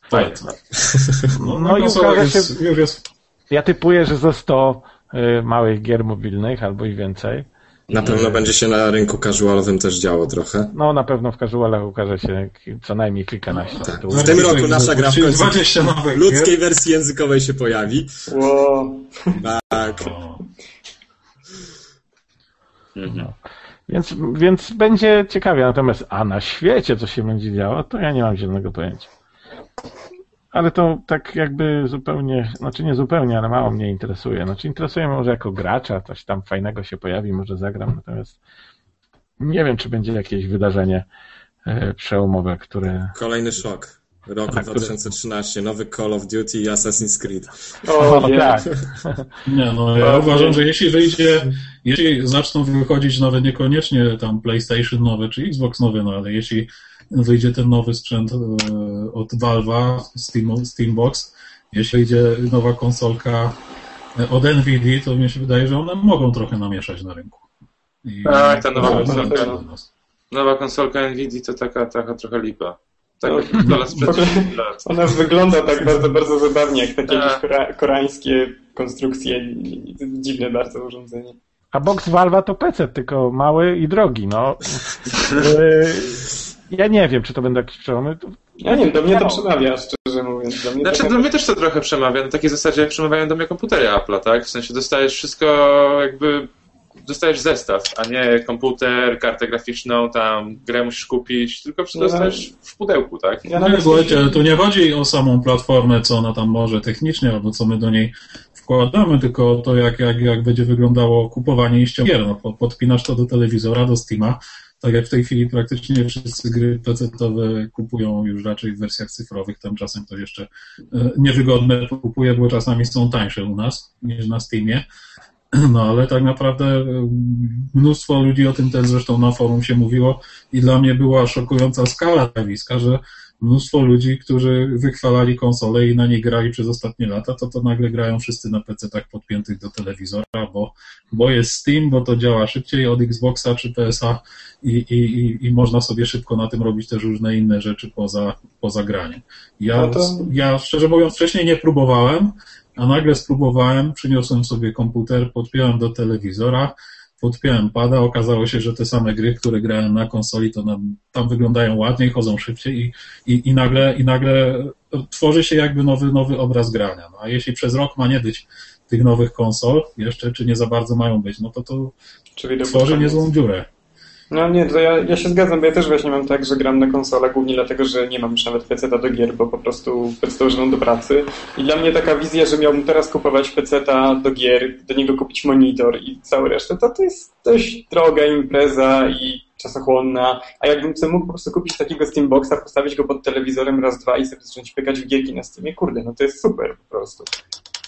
Fajnie. [laughs] No, No na i konsolach ukaże jest, już jest. Ja typuję, że ze 100 y, małych gier mobilnych albo i więcej. Na pewno będzie się na rynku casualowym też działo trochę. No na pewno w casualach ukaże się co najmniej kilkanaście Tak. tytułów. W tym roku nasza gra w końcu 20 nowych w ludzkiej wersji językowej się pojawi. Ło. Tak. gier. O, Mhm. Więc, więc będzie ciekawie. Natomiast, a na świecie co się będzie działo, to ja nie mam zielonego pojęcia. Ale to tak jakby zupełnie, znaczy nie zupełnie, ale mało mnie interesuje. Znaczy interesuje mnie może jako gracza, coś tam fajnego się pojawi, może zagram, natomiast nie wiem, czy będzie jakieś wydarzenie e, przełomowe, które... Kolejny szok. Rok Tak, 2013, nowy Call of Duty i Assassin's Creed. O, nie. tak. Nie, no ja uważam, że jeśli wyjdzie, jeśli zaczną wychodzić nawet niekoniecznie tam PlayStation nowe czy Xbox nowy, no ale jeśli wyjdzie ten nowy sprzęt e, od Valve'a, Steam, Steambox, jeśli wyjdzie nowa konsolka e, od Nvidia, to mi się wydaje, że one mogą trochę namieszać na rynku. I Tak, ta nowa No, konsolka. no. Nowa konsolka Nvidia to taka, taka trochę lipa. Tak, No, dla sprzed w ogóle- 10 lat. Ona wygląda tak bardzo, bardzo zabawnie, jak takie Tak. jakieś kora- koreańskie konstrukcje. Dziwne bardzo urządzenie. A box Valve'a to PC, tylko mały i drogi, no. [laughs] Ja nie wiem, czy to będą jakieś przełomy. Ja nie wiem, do mnie to przemawia, szczerze mówiąc. Do mnie Znaczy, to dla mnie też to trochę przemawia, na takiej zasadzie, jak przemawiają do mnie komputery Apple'a, tak? W sensie dostajesz wszystko jakby, dostajesz zestaw, a nie komputer, kartę graficzną, tam grę musisz kupić, tylko wszystko dostajesz w pudełku, tak? Ja No nie, nawet słuchajcie, ale tu nie chodzi o samą platformę, co ona tam może technicznie, albo co my do niej wkładamy, tylko o to, jak, jak, jak będzie wyglądało kupowanie i ściągier. No, po- podpinasz to do telewizora, do Steama, tak jak w tej chwili praktycznie wszyscy gry PC-owe kupują już raczej w wersjach cyfrowych, tam czasem ktoś jeszcze e, niewygodne kupuje, bo czasami są tańsze u nas niż na Steamie. [clears throat] No ale tak naprawdę e, mnóstwo ludzi o tym też zresztą na forum się mówiło i dla mnie była szokująca skala zjawiska, że mnóstwo ludzi, którzy wychwalali konsole i na niej grali przez ostatnie lata, to to nagle grają wszyscy na PC-tak podpiętych do telewizora, bo, bo jest Steam, bo to działa szybciej od Xboxa czy PSA i, i, i, i można sobie szybko na tym robić też różne inne rzeczy poza, poza graniem. Ja, No to- ja szczerze mówiąc wcześniej nie próbowałem, a nagle spróbowałem, przyniosłem sobie komputer, podpiąłem do telewizora, podpiąłem pada, okazało się, że te same gry, które grałem na konsoli, to na, tam wyglądają ładniej, chodzą szybciej i, i, i, nagle, i nagle tworzy się jakby nowy, nowy obraz grania. No, a jeśli przez rok ma nie być tych nowych konsol jeszcze, czy nie za bardzo mają być, no to to Czyli tworzy niezłą dziurę. No nie, to ja, ja się zgadzam, bo ja też właśnie mam tak, że gram na konsolę głównie dlatego, że nie mam już nawet PC do gier, bo po prostu PC używam do pracy. I dla mnie taka wizja, że miałbym teraz kupować PC do gier, do niego kupić monitor i całe resztę, to to jest dość droga impreza i czasochłonna. A jakbym sobie mógł po prostu kupić takiego Steamboxa, postawić go pod telewizorem raz, dwa i sobie zacząć pykać w gierki na Steamie, kurde, no to jest super po prostu.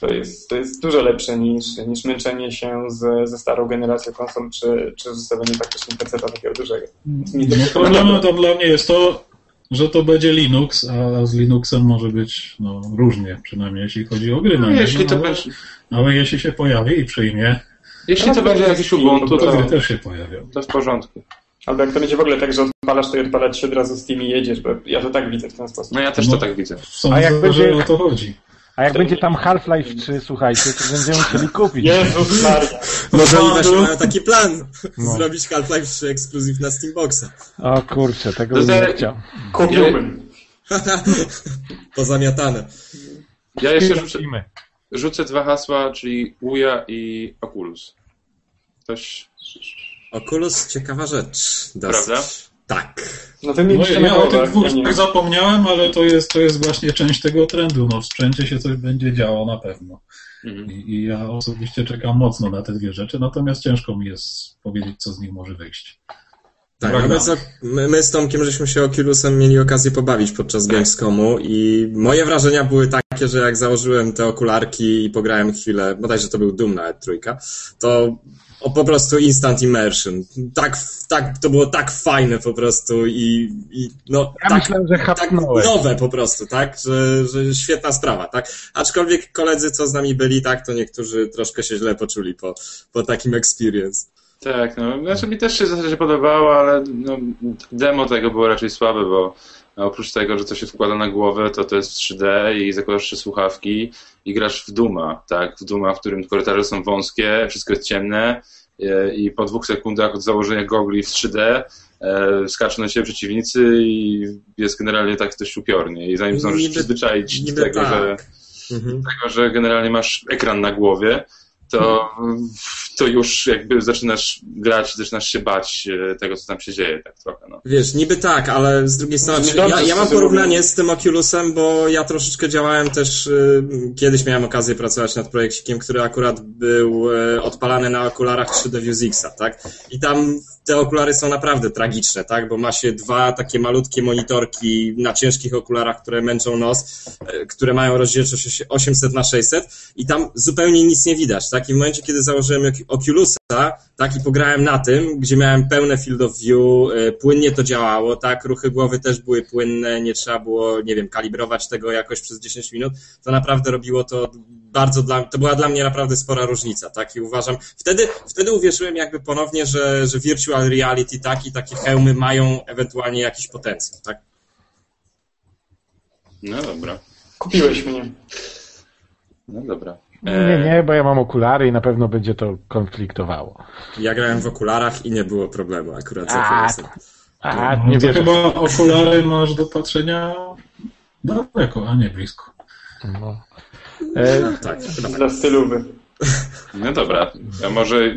To jest, to jest dużo lepsze niż, niż męczenie się z, ze starą generacją konsol, czy, czy zostawienie faktycznie PC takiego dużego. No, problemem to dla mnie jest to, że to będzie Linux, a z Linuxem może być no, różnie, przynajmniej jeśli chodzi o gry. No, na jeśli to ale, będzie... ale jeśli się pojawi i przyjmie, jeśli to będzie jakiś Ubuntu, to to, też się pojawią. To w porządku. Albo jak to będzie w ogóle tak, że odpalasz to i odpalać się od razu z tymi jedziesz, bo ja to tak widzę w ten sposób. No ja też no, to tak widzę. Sądzę, A jak że będzie- o to chodzi. A jak będzie tam Half-Life 3, słuchajcie, to będziemy musieli kupić. Jezus Maria. Może oni No, właśnie no. mają taki plan. No. Zrobić Half-Life 3 ekskluzyw na Steamboxa. O kurczę, tego To bym nie chciał. Kupiłbym. [laughs] Pozamiatane. Ja jeszcze rzucę, rzucę dwa hasła, czyli Uja i Oculus. Ktoś... Oculus, ciekawa rzecz. Dosyć. Prawda? Tak. No wy No, mieliście ja o tych dwóch ja zapomniałem, ale to jest, to jest właśnie część tego trendu. No, w sprzęcie się coś będzie działo na pewno. Mhm. I, I ja osobiście czekam mocno na te dwie rzeczy, natomiast ciężko mi jest powiedzieć, co z nich może wyjść. Tak, Dobra. no my, co, my, my z Tomkiem żeśmy się Oculusem mieli okazję pobawić podczas Gamescomu i moje wrażenia były takie, że jak założyłem te okularki i pograłem chwilę, bodajże to był Doom nawet trójka, to o, po prostu instant immersion. Tak, tak, to było tak fajne po prostu i, i no, Ja tak, myślałem, że tak nowe po prostu, tak, że, że świetna sprawa, tak. Aczkolwiek koledzy, co z nami byli, tak, to niektórzy troszkę się źle poczuli po, po takim experience. Tak, no, znaczy mi też się w zasadzie podobało, ale no, demo tego było raczej słabe, bo oprócz tego, że to się wkłada na głowę, to to jest w 3D i zakładasz trzy słuchawki i grasz w Duma, tak, w Duma, w którym korytarze są wąskie, wszystko jest ciemne e, i po dwóch sekundach od założenia gogli w 3D e, skaczą na ciebie przeciwnicy i jest generalnie tak dość upiornie i zanim zdążysz przyzwyczaić do tego, tak. że Mhm. tego, że generalnie masz ekran na głowie, to, to już jakby zaczynasz grać, zaczynasz się bać e, tego, co tam się dzieje, tak trochę, no. Wiesz, niby tak, ale z drugiej strony, Nie ja, ja mam porównanie z tym Oculusem, bo ja troszeczkę działałem też, y, kiedyś miałem okazję pracować nad projekcikiem, który akurat był y, odpalany na okularach 3D View tak? I tam te okulary są naprawdę tragiczne, tak? Bo ma się dwa takie malutkie monitorki na ciężkich okularach, które męczą nos, które mają rozdzielczość 800 na 600 i tam zupełnie nic nie widać, tak? I w momencie, kiedy założyłem Ocu- Oculusa, tak, i pograłem na tym, gdzie miałem pełne field of view, y, płynnie to działało, tak, ruchy głowy też były płynne, nie trzeba było, nie wiem, kalibrować tego jakoś przez 10 minut, to naprawdę robiło to bardzo dla, to była dla mnie naprawdę spora różnica, tak, i uważam, wtedy, wtedy uwierzyłem jakby ponownie, że, że virtual reality, tak, i takie hełmy mają ewentualnie jakiś potencjał, tak. No dobra, Kupiłeś mnie. no dobra. Nie, nie, bo ja mam okulary i na pewno będzie to konfliktowało. Ja grałem w okularach i nie było problemu akurat z A, Oculusem. A, No nie to wierzę. chyba okulary masz do patrzenia daleko, a nie blisko. No. E, Tak, tak. Dla stylowy. No dobra, a może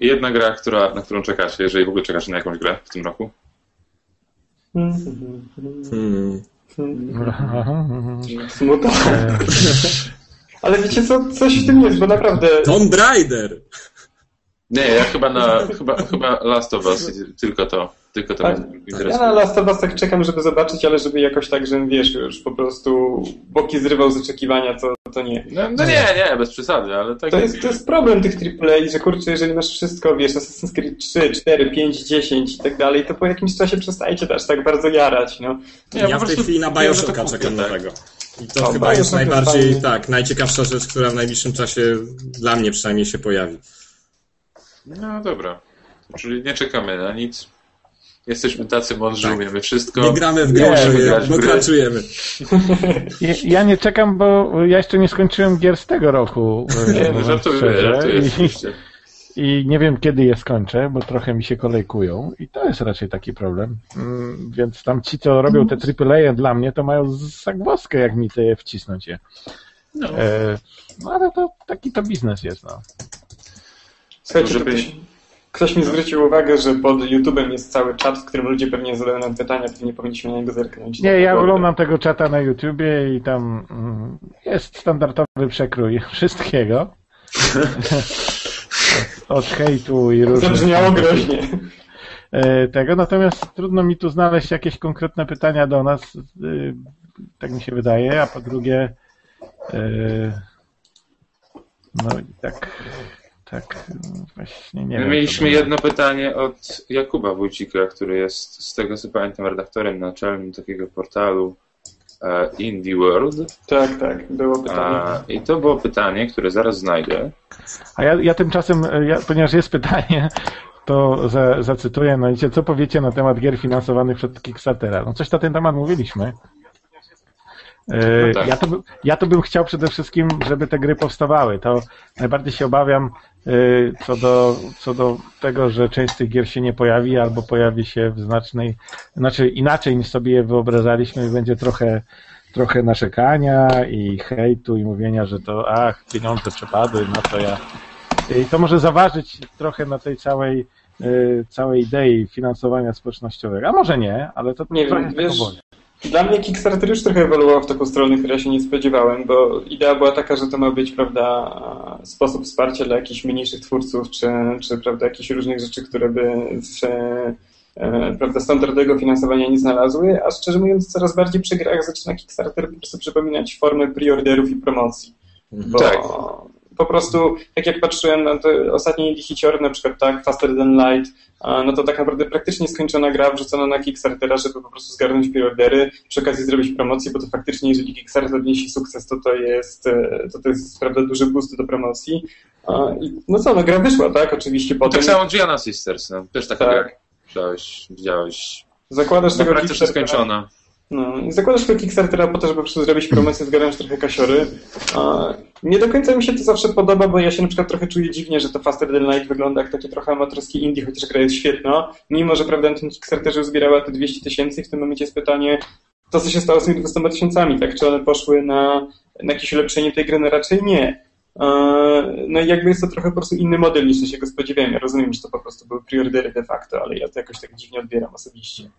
jedna gra, która, na którą czekacie, jeżeli w ogóle czekacie na jakąś grę w tym roku? Hmm. Smutno. [laughs] Ale wiecie co, coś w tym jest, bo naprawdę Tomb Raider! Nie, ja chyba na, chyba, chyba Last of Us, tylko to, tylko to Tak, ja na Last of Us tak czekam, żeby zobaczyć, ale żeby jakoś tak, że wiesz, już po prostu boki zrywał z oczekiwania, to, to nie. No, no nie, nie, bez przesady, ale tak... To jest, to jest problem tych AAA, że kurczę, jeżeli masz wszystko, wiesz, Assassin's Creed 3, 4, 5, 10 i tak dalej, to po jakimś czasie przestajecie też tak bardzo jarać, no. Nie, Ja, po w tej chwili na Bioshocka czekam tak. I to O, chyba jest najbardziej, fajny. tak, najciekawsza rzecz, która w najbliższym czasie dla mnie przynajmniej się pojawi. No dobra, czyli nie czekamy na nic. Jesteśmy tacy mądrzy, Tak. umiemy wszystko. Nie gramy w Nie, gry, bo, kraczujemy. [laughs] ja- ja nie czekam, bo ja jeszcze nie skończyłem gier z tego roku. Nie, no żartuję, żartuję I, oczywiście. I nie wiem kiedy je skończę, bo trochę mi się kolejkują i to jest raczej taki problem. Mm, Więc tam ci, co robią te AAA dla mnie, to mają zagwozdkę, jak mi te wcisnąć je. No. E, No ale to taki to biznes jest, no. Słuchajcie, Żeby- ktoś, mi zwrócił uwagę, że pod YouTube'em jest cały czat, w którym ludzie pewnie zadają nam pytania, to nie powinniśmy na niego zerknąć. Nie, ja oglądam tego czata na YouTubie i tam mm, jest standardowy przekrój [laughs] wszystkiego. [laughs] Od hejtu i różnych... Zabrzmiało groźnie. e, tego, natomiast trudno mi tu znaleźć jakieś konkretne pytania do nas, e, tak mi się wydaje, a po drugie e, no i tak tak właśnie nie My wiem. mieliśmy jedno pytanie od Jakuba Wójcika, który jest, z tego co pamiętam, redaktorem naczelnym takiego portalu Indie World. Tak, tak, było pytanie. A, I to było pytanie, które zaraz znajdę. A ja, ja tymczasem, e, ja, ponieważ jest pytanie, to za, zacytuję, no wiecie, co powiecie na temat gier finansowanych przez Kickstartera? No coś na ten temat mówiliśmy. E, No tak. ja, to, by- ja to bym chciał przede wszystkim, żeby te gry powstawały. To najbardziej się obawiam e, co do, co do tego, że część z tych gier się nie pojawi albo pojawi się w znacznej, znaczy inaczej niż sobie je wyobrażaliśmy i będzie trochę trochę narzekania i hejtu i mówienia, że to ach, pieniądze przepadły, na co ja. I to może zaważyć trochę na tej całej, y, całej idei finansowania społecznościowego. A może nie, ale to Nie trochę wiem, tak wiesz, powoli. Dla mnie Kickstarter już trochę ewoluował w taką stronę, której ja się nie spodziewałem, bo idea była taka, że to ma być, prawda, sposób wsparcia dla jakichś mniejszych twórców, czy, czy prawda, jakichś różnych rzeczy, które by e, prawda, standardowego finansowania nie znalazły, a szczerze mówiąc coraz bardziej przy grach zaczyna Kickstarter po prostu przypominać formę preorderów i promocji. Bo Tak. Po prostu, tak jak patrzyłem na te ostatnie hiciory, na przykład tak, Faster Than Light, no to tak naprawdę praktycznie skończona gra wrzucona na Kickstartera, żeby po prostu zgarnąć preordery, przy okazji zrobić promocję, bo to faktycznie, jeżeli Kickstarter odniesie sukces, to to jest, e, to to jest prawda, duży boost do promocji. No co, no gra wyszła, tak, oczywiście potem. Tak samo Gianna Sisters, no. też taka Tak. gra. Widziałeś, widziałeś. Zakładasz No, tego praktycznie Kickstartera- skończona. No, zakładasz tego Kickstartera po to, żeby zrobić promocję, zgarnąć trochę kasiory. Nie do końca mi się to zawsze podoba, bo ja się na przykład trochę czuję dziwnie, że to Faster Than Light wygląda jak takie trochę amatorskie indie, chociaż gra jest świetna. Mimo, że prawda na tym Kickstarterze te 200 tysięcy i w tym momencie jest pytanie, to co się stało z tymi 200 tysiącami, tak? Czy one poszły na, na jakieś ulepszenie tej gry? No raczej nie. No i jakby jest to trochę po prostu inny model niż się go spodziewałem. Ja rozumiem, że to po prostu były preordery de facto, ale ja to jakoś tak dziwnie odbieram osobiście.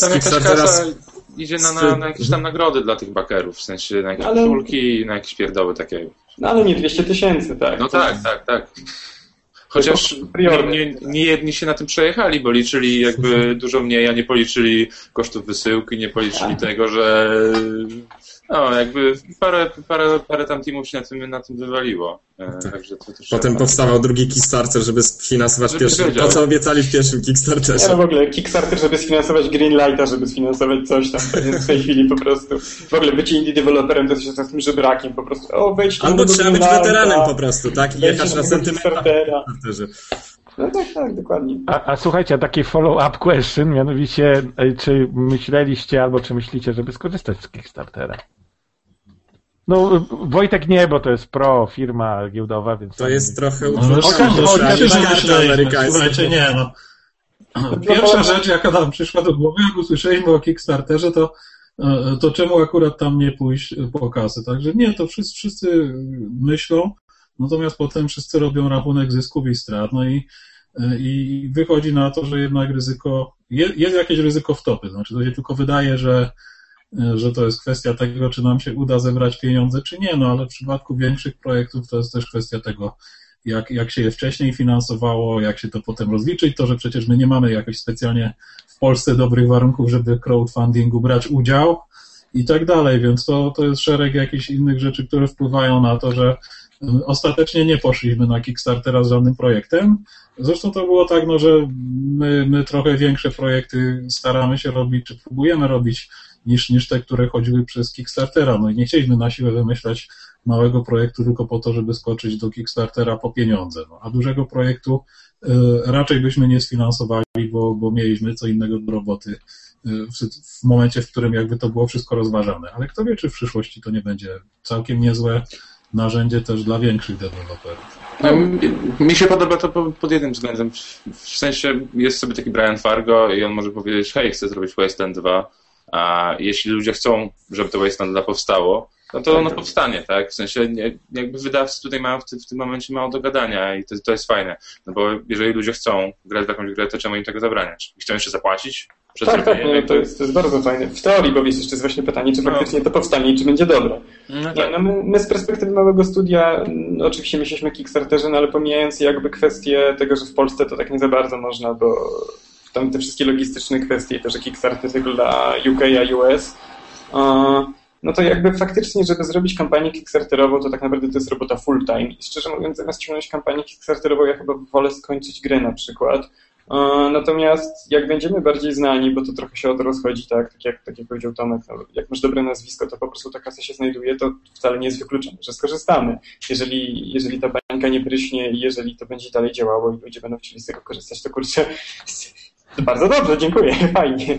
Tam jakaś kasa z- idzie na, na, na jakieś tam nagrody dla tych bakerów, w sensie na jakieś Ale- koszulki i na jakieś pierdoły takie. No ale nie 200 tysięcy, tak. No tak, jest- tak, tak. Chociaż To priorytet. nie, nie jedni się na tym przejechali, bo liczyli jakby dużo mniej, a nie policzyli kosztów wysyłki, nie policzyli Tak. tego, że no jakby parę, parę, parę tam teamów się na tym, na tym wywaliło. E, Także to też Potem trzeba- powstawał drugi Kickstarter, żeby sfinansować Żeby pierwszy. To, co obiecali w pierwszym Ja Kickstarterze. no w ogóle Kickstarter, żeby sfinansować Greenlighta, żeby sfinansować coś tam w tej chwili po prostu. W ogóle bycie indie deweloperem to jest takim żebrakiem po prostu. O, wejdźcie Albo do trzeba być weteranem po prostu, tak? I jechać na sentymentach. No tak, tak, dokładnie. A, a słuchajcie, a taki follow-up question, mianowicie, e, czy myśleliście albo czy myślicie, żeby skorzystać z Kickstartera? No, Wojtek nie, bo to jest pro firma giełdowa, więc... To jest trochę No, myśleliśmy. amerykańskie. Słuchajcie, nie no. Pierwsza rzecz, jaka nam przyszła do głowy, jak usłyszeliśmy o Kickstarterze, to, e, to czemu akurat tam nie pójść po kasę? Także nie, to wszyscy, wszyscy myślą, natomiast potem wszyscy robią rachunek zysków i strat, no i, e, i wychodzi na to, że jednak ryzyko, je- jest jakieś ryzyko wtopy, znaczy to się tylko wydaje, że że to jest kwestia tego, czy nam się uda zebrać pieniądze, czy nie, no ale w przypadku większych projektów to jest też kwestia tego, jak, jak się je wcześniej finansowało, jak się to potem rozliczyć, to, że przecież my nie mamy jakoś specjalnie w Polsce dobrych warunków, żeby crowdfundingu brać udział i tak dalej, więc to, to jest szereg jakichś innych rzeczy, które wpływają na to, że y, ostatecznie nie poszliśmy na Kickstartera z żadnym projektem. Zresztą to było tak, no, że my, my trochę większe projekty staramy się robić, czy próbujemy robić niż, niż te, które chodziły przez Kickstartera. No i nie chcieliśmy na siłę wymyślać małego projektu tylko po to, żeby skoczyć do Kickstartera po pieniądze. No, a dużego projektu y, raczej byśmy nie sfinansowali, bo, bo mieliśmy co innego do roboty y, w, w momencie, w którym jakby to było wszystko rozważane. Ale kto wie, czy w przyszłości to nie będzie całkiem niezłe narzędzie też dla większych deweloperów. No, mi się podoba to pod jednym względem. W sensie jest sobie taki Brian Fargo i on może powiedzieć, hej, chcę zrobić Wasteland 2, a jeśli ludzie chcą, żeby to Wasteland 2 powstało, no to ono powstanie, tak? W sensie jakby wydawcy tutaj mają w, ty, w tym momencie mało do gadania i to, to jest fajne. No bo jeżeli ludzie chcą grać w jakąś grę, to czemu im tego zabraniać? I chcą jeszcze zapłacić? tak, tak, no, to, jest, to jest bardzo fajne. W teorii, bo jest jeszcze jest właśnie pytanie, czy no. faktycznie to powstanie i czy będzie dobre. No, tak. no my, my, z perspektywy małego studia no, oczywiście myśleliśmy Kickstarterze, no ale pomijając jakby kwestię tego, że w Polsce to tak nie za bardzo można, bo tam te wszystkie logistyczne kwestie, to, że Kickstarter dla UK, a US, no to jakby faktycznie, żeby zrobić kampanię Kickstarterową, to tak naprawdę to jest robota full time. I szczerze mówiąc, zamiast ciągnąć kampanię Kickstarterową, ja chyba wolę skończyć grę na przykład. Natomiast jak będziemy bardziej znani, bo to trochę się od rozchodzi, tak, tak jak, tak jak powiedział Tomek, no, jak masz dobre nazwisko, to po prostu ta kasa się znajduje, to wcale nie jest wykluczone, że skorzystamy. Jeżeli, jeżeli ta bańka nie pryśnie i jeżeli to będzie dalej działało i ludzie będą chcieli z tego korzystać, to kurczę, [laughs] to bardzo dobrze, dziękuję, [laughs] fajnie.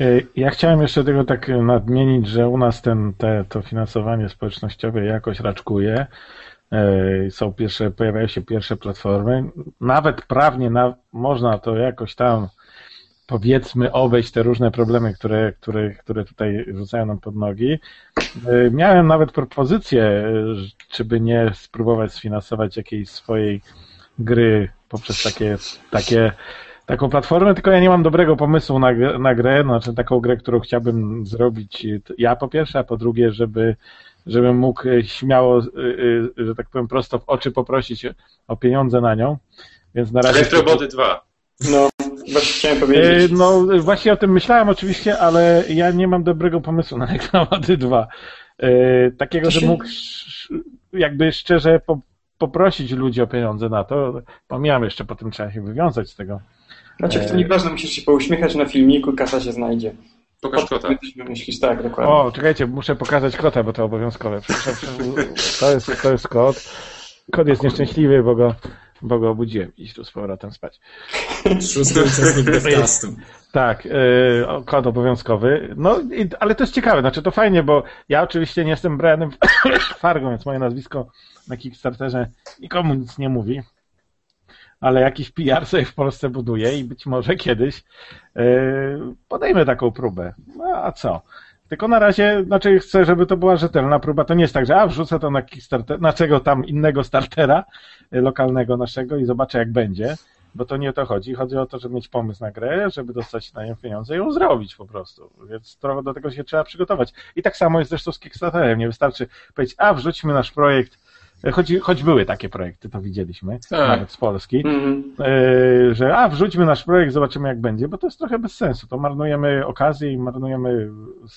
E, ja chciałem jeszcze tego tak nadmienić, że u nas ten, te, to finansowanie społecznościowe jakoś raczkuje. E, są pierwsze, pojawiają się pierwsze platformy. Nawet prawnie na, można to jakoś tam powiedzmy obejść te różne problemy, które, które, które tutaj rzucają nam pod nogi. E, miałem nawet propozycję, czy by nie spróbować sfinansować jakiejś swojej gry poprzez takie, takie taką platformę, tylko ja nie mam dobrego pomysłu na, na grę, znaczy taką grę, którą chciałbym zrobić ja po pierwsze, a po drugie, żeby żebym mógł śmiało, y, y, że tak powiem, prosto w oczy poprosić o pieniądze na nią. Więc na razie. Elektrobody 2. No, właśnie chciałem powiedzieć. No, właśnie o tym myślałem oczywiście, ale ja nie mam dobrego pomysłu na [laughs] Elektrobody 2. Takiego, że mógł jakby szczerze poprosić ludzi o pieniądze na to. Pomijam jeszcze, potem trzeba się wywiązać z tego. Znaczy, to nieważne, musisz się pouśmiechać na filmiku, kasa się znajdzie. Pokaż kota. Myślisz, tak, dokładnie. O, czekajcie, muszę pokazać kota, bo to obowiązkowe. To jest, to jest kot. Kot jest nieszczęśliwy, bo go, bo go obudziłem. Idź tu z powrotem spać. Szósty uczestnik podcastu. Tak, yy, kod obowiązkowy. No, i, ale to jest ciekawe, znaczy to fajnie, bo ja oczywiście nie jestem Brianem [coughs] Fargo, więc moje nazwisko na Kickstarterze nikomu nic nie mówi ale jakiś PR sobie w Polsce buduje i być może kiedyś yy, podejmę taką próbę. No a co? Tylko na razie, znaczy chcę, żeby to była rzetelna próba. To nie jest tak, że a wrzucę to na Kickstarter, na czego tam innego startera yy, lokalnego naszego i zobaczę jak będzie, bo to nie o to chodzi. Chodzi o to, żeby mieć pomysł na grę, żeby dostać na nią pieniądze i ją zrobić po prostu. Więc trochę do tego się trzeba przygotować. I tak samo jest zresztą z Kickstarterem. Nie wystarczy powiedzieć, a wrzućmy nasz projekt Choć, choć były takie projekty, to widzieliśmy, tak. nawet z Polski, mm. że a, wrzućmy nasz projekt, zobaczymy jak będzie, bo to jest trochę bez sensu. To marnujemy okazję i marnujemy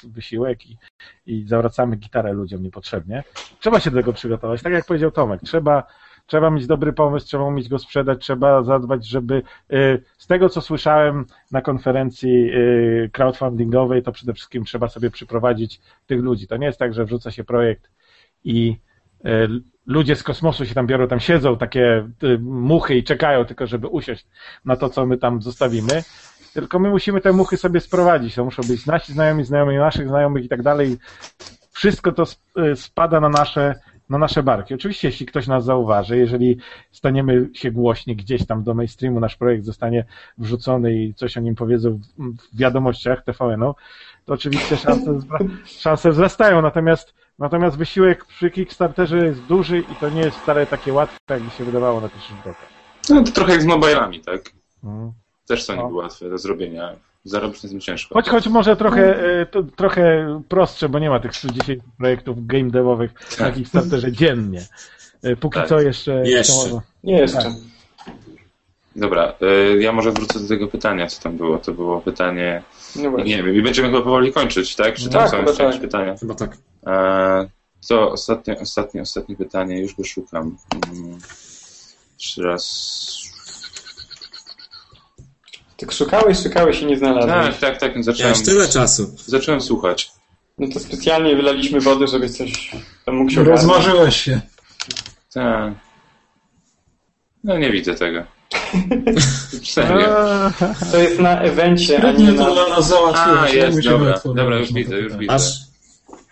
wysiłek i, i zawracamy gitarę ludziom niepotrzebnie. Trzeba się do tego przygotować. Tak jak powiedział Tomek, trzeba, trzeba mieć dobry pomysł, trzeba umieć go sprzedać, trzeba zadbać, żeby y, z tego, co słyszałem na konferencji y, crowdfundingowej, to przede wszystkim trzeba sobie przyprowadzić tych ludzi. To nie jest tak, że wrzuca się projekt i ludzie z kosmosu się tam biorą, tam siedzą takie y, muchy i czekają tylko, żeby usiąść na to, co my tam zostawimy. Tylko my musimy te muchy sobie sprowadzić. To muszą być nasi znajomi, znajomi naszych znajomych i tak dalej. Wszystko to y, spada na nasze, na nasze barki. Oczywiście, jeśli ktoś nas zauważy, jeżeli staniemy się głośni gdzieś tam do mainstreamu, nasz projekt zostanie wrzucony i coś o nim powiedzą w wiadomościach TVN-u, to oczywiście szanse, szanse wzrastają. Natomiast Natomiast wysiłek przy Kickstarterze jest duży i to nie jest wcale takie łatwe, jak mi się wydawało na pierwszy rzut oka. No to trochę jak z mobilami, tak? Hmm. Też są no. niby łatwe do zrobienia. Zarobić jest ciężko. Choć, choć może trochę, e, to, trochę prostsze, bo nie ma tych 110 projektów game devowych na Kickstarterze dziennie. E, póki tak. co jeszcze... Jeszcze. To... Nie jeszcze. Tak. Dobra, e, ja może wrócę do tego pytania, co tam było. To było pytanie... No nie wiem, i będziemy chyba powoli kończyć, tak? Czy tam tak, są jeszcze jakieś tak. pytania? Chyba tak. Co, ostatnie, ostatnie, ostatnie pytanie, już go szukam. Mm, jeszcze raz. Tak szukałeś, szukałeś i nie znalazłeś. Tak, tak, tak. Zacząłem, Miałeś tyle czasu. Zacząłem słuchać. No to specjalnie wylaliśmy wody, żeby coś tam mógł się Rozmarzyłeś się. Tak. No nie widzę tego. [laughs] Serio. To jest na evencie, a nie na... A, jest, dobra. Dobra, już widzę, już widzę. Aż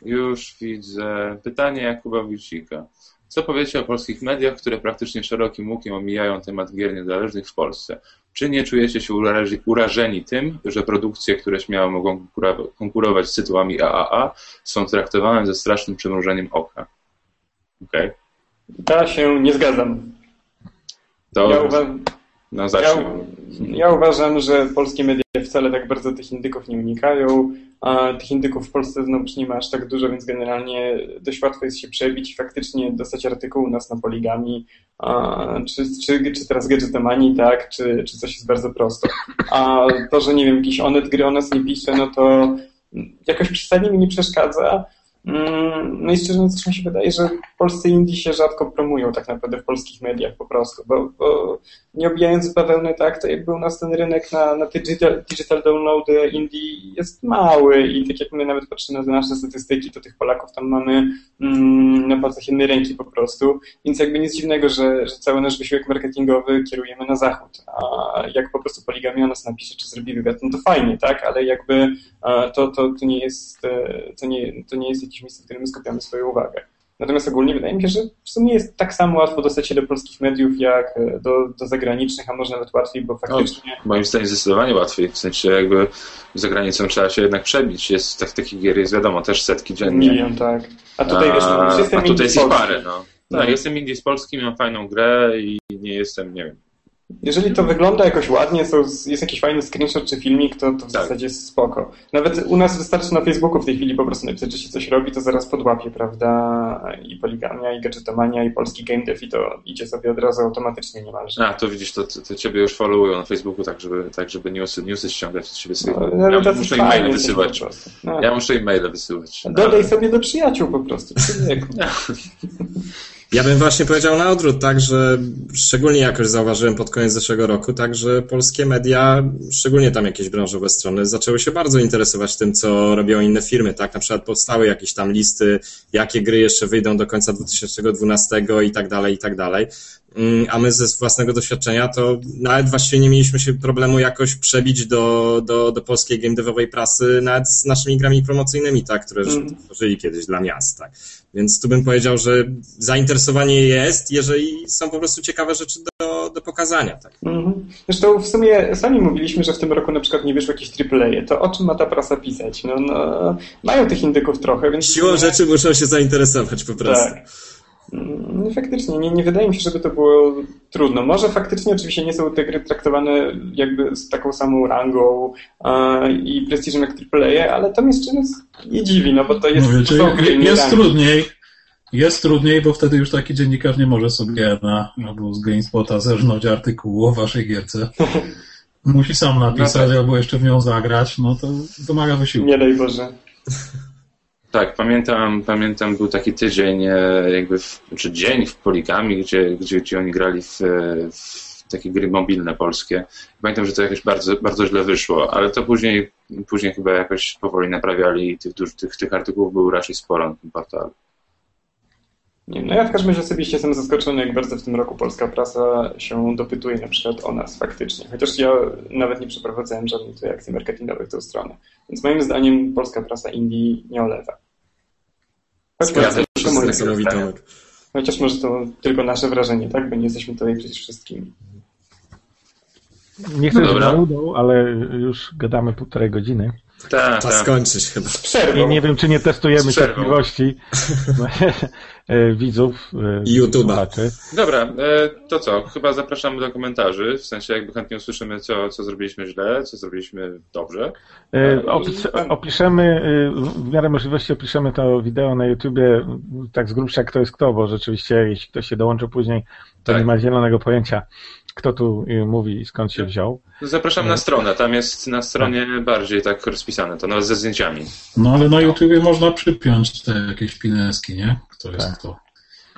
już widzę pytanie Jakuba Wójcika. Co powiecie o polskich mediach, które praktycznie szerokim łukiem omijają temat gier niezależnych w Polsce? Czy nie czujecie się urażeni tym, że produkcje, które śmiało mogą konkurować z tytułami AAA, są traktowane ze strasznym przymrużeniem oka? Okej. Okay. Ja się nie zgadzam. To ja, uwa no, ja, ja uważam, że polskie media wcale tak bardzo tych indyków nie unikają. A tych indyków w Polsce znowu nie ma aż tak dużo, więc generalnie dość łatwo jest się przebić i faktycznie dostać artykuł u nas na poligami, czy, czy, czy teraz Gadgetomanii, tak, czy, czy coś jest bardzo prosto. A to, że nie wiem, jakiś Onet gry o nas nie pisze, no to jakoś przesadnie mi nie przeszkadza, no i szczerze mówiąc, mi się wydaje, że polscy indie się rzadko promują tak naprawdę w polskich mediach po prostu, bo, bo nie obijając bawełny tak, to jakby u nas ten rynek na, na digital, digital downloady indie jest mały i tak jak my nawet patrzymy na nasze statystyki, to tych Polaków tam mamy mm, na palcach jednej ręki po prostu, więc jakby nic dziwnego, że, że cały nasz wysiłek marketingowy kierujemy na zachód, a jak po prostu Poligami o nas napisze, czy zrobi wywiad, no to fajnie, tak, ale jakby to, to, to nie jest e, to nie, to nie jest jakieś miejsce, w którym my skupiamy swoją uwagę. Natomiast ogólnie wydaje mi się, że w sumie jest tak samo łatwo dostać się do polskich mediów, jak e, do, do zagranicznych, a może nawet łatwiej, bo faktycznie... No, moim zdaniem zdecydowanie łatwiej, w sensie jakby za granicą trzeba się jednak przebić. Jest, tak, takich gier jest wiadomo, też setki dziennie. Milion, tak. A tutaj, wiesz, no, A tutaj jest ich parę, no. Tak, no. jestem indie z Polski, mam fajną grę i nie jestem, nie wiem, jeżeli to wygląda jakoś ładnie, są, jest jakiś fajny screenshot czy filmik, to, to w tak. zasadzie jest spoko. Nawet u nas wystarczy na Facebooku w tej chwili po prostu napisać, że się coś robi, to zaraz podłapie, prawda? I poligamia, i gadżetomania, i polski game dev i to idzie sobie od razu automatycznie niemalże. A, to widzisz, to, to ciebie już followują na Facebooku tak, żeby, tak, żeby newsy, newsy ściągać od siebie sobie. No, ja muszę im maile wysyłać. No. Ja muszę im maile wysyłać. Dodaj sobie do przyjaciół po prostu. [laughs] Ja bym właśnie powiedział na odwrót, tak, że szczególnie jakoś zauważyłem pod koniec zeszłego roku, tak, że polskie media, szczególnie tam jakieś branżowe strony, zaczęły się bardzo interesować tym, co robią inne firmy, tak, na przykład powstały jakieś tam listy, jakie gry jeszcze wyjdą do końca 2012 i tak dalej, i tak dalej. Mm, a my ze własnego doświadczenia to nawet właściwie nie mieliśmy się problemu jakoś przebić do, do, do polskiej game devowej prasy nawet z naszymi grami promocyjnymi, tak, które mm. tworzyli kiedyś dla miast, tak. Więc tu bym powiedział, że zainteresowanie jest, jeżeli są po prostu ciekawe rzeczy do, do pokazania. Tak. Mhm. Zresztą w sumie sami mówiliśmy, że w tym roku na przykład nie wyszło jakieś AAA. To o czym ma ta prasa pisać? No, no mają tych indyków trochę, więc... Siłą rzeczy muszą się zainteresować po prostu. Tak. No faktycznie, nie, nie wydaje mi się, żeby to było trudno. Może faktycznie oczywiście nie są te gry traktowane jakby z taką samą rangą e, i prestiżem jak AAA, ale to mnie szczerze nie dziwi, no bo to jest... No, wiecie, to gry, jest trudniej, jest trudniej, bo wtedy już taki dziennikarz nie może sobie na albo z GameSpota zerżnąć artykułu o waszej gierce. [laughs] Musi sam napisać, no tak. albo jeszcze w nią zagrać, no to wymaga wysiłku. Nie daj Boże. Tak, pamiętam, pamiętam był taki tydzień, e, jakby, w, czy dzień w Poligami, gdzie, gdzie, gdzie oni grali w, w takie gry mobilne polskie. Pamiętam, że to jakoś bardzo, bardzo źle wyszło, ale to później, później chyba jakoś powoli naprawiali i tych, tych, tych artykułów było raczej sporo na tym portalu. Nie, no ja w każdym razie osobiście jestem zaskoczony, jak bardzo w tym roku polska prasa się dopytuje na przykład o nas faktycznie. Chociaż ja nawet nie przeprowadzałem żadnej tutaj akcji marketingowej w tę stronę. Więc moim zdaniem polska prasa Indii nie olewa. Chociaż, Chociaż może to tylko nasze wrażenie, tak? Bo nie jesteśmy tutaj przecież wszystkimi. Nie chcę no udą, ale już gadamy półtorej godziny. Tak, Czas tak. skończyć chyba. I nie wiem, czy nie testujemy cierpliwości [laughs] e, widzów e, i YouTube'a. Dobra, e, to co? Chyba zapraszamy do komentarzy, w sensie jakby chętnie usłyszymy, co, co zrobiliśmy źle, co zrobiliśmy dobrze. Opis, opiszemy, w miarę możliwości opiszemy to wideo na YouTubie tak z grubsza kto jest kto, bo rzeczywiście jeśli ktoś się dołączył później, to tak. nie ma zielonego pojęcia kto tu y, mówi i skąd się wziął. Zapraszam na stronę, tam jest na stronie tak. bardziej tak rozpisane, to nawet ze zdjęciami. No ale na YouTubie można przypiąć te jakieś pineski, nie? Kto jest tak. kto.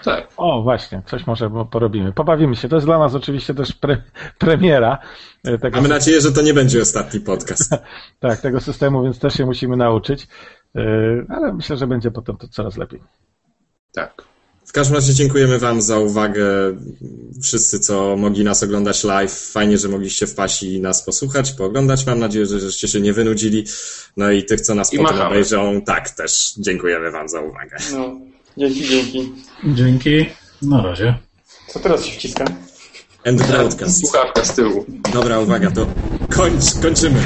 Tak. O, właśnie, coś może porobimy. Pobawimy się. To jest dla nas oczywiście też pre, [laughs] premiera. E, tego Mamy nadzieję, że to nie będzie ostatni podcast. [laughs] tak, tego systemu, więc też się musimy nauczyć. Ale myślę, że będzie potem to coraz lepiej. Tak. Każdym razie dziękujemy Wam za uwagę. Wszyscy, co mogli nas oglądać live, fajnie, że mogliście wpaść i nas posłuchać, pooglądać. Mam nadzieję, że żeście się nie wynudzili. No i tych, co nas I potem machamy. obejrzą, tak, też dziękujemy Wam za uwagę. No, dzięki, dzięki. Dzięki. Na razie. Co teraz się wciska? End broadcast. Słuchawka z tyłu. Dobra, uwaga, to kończ, kończymy.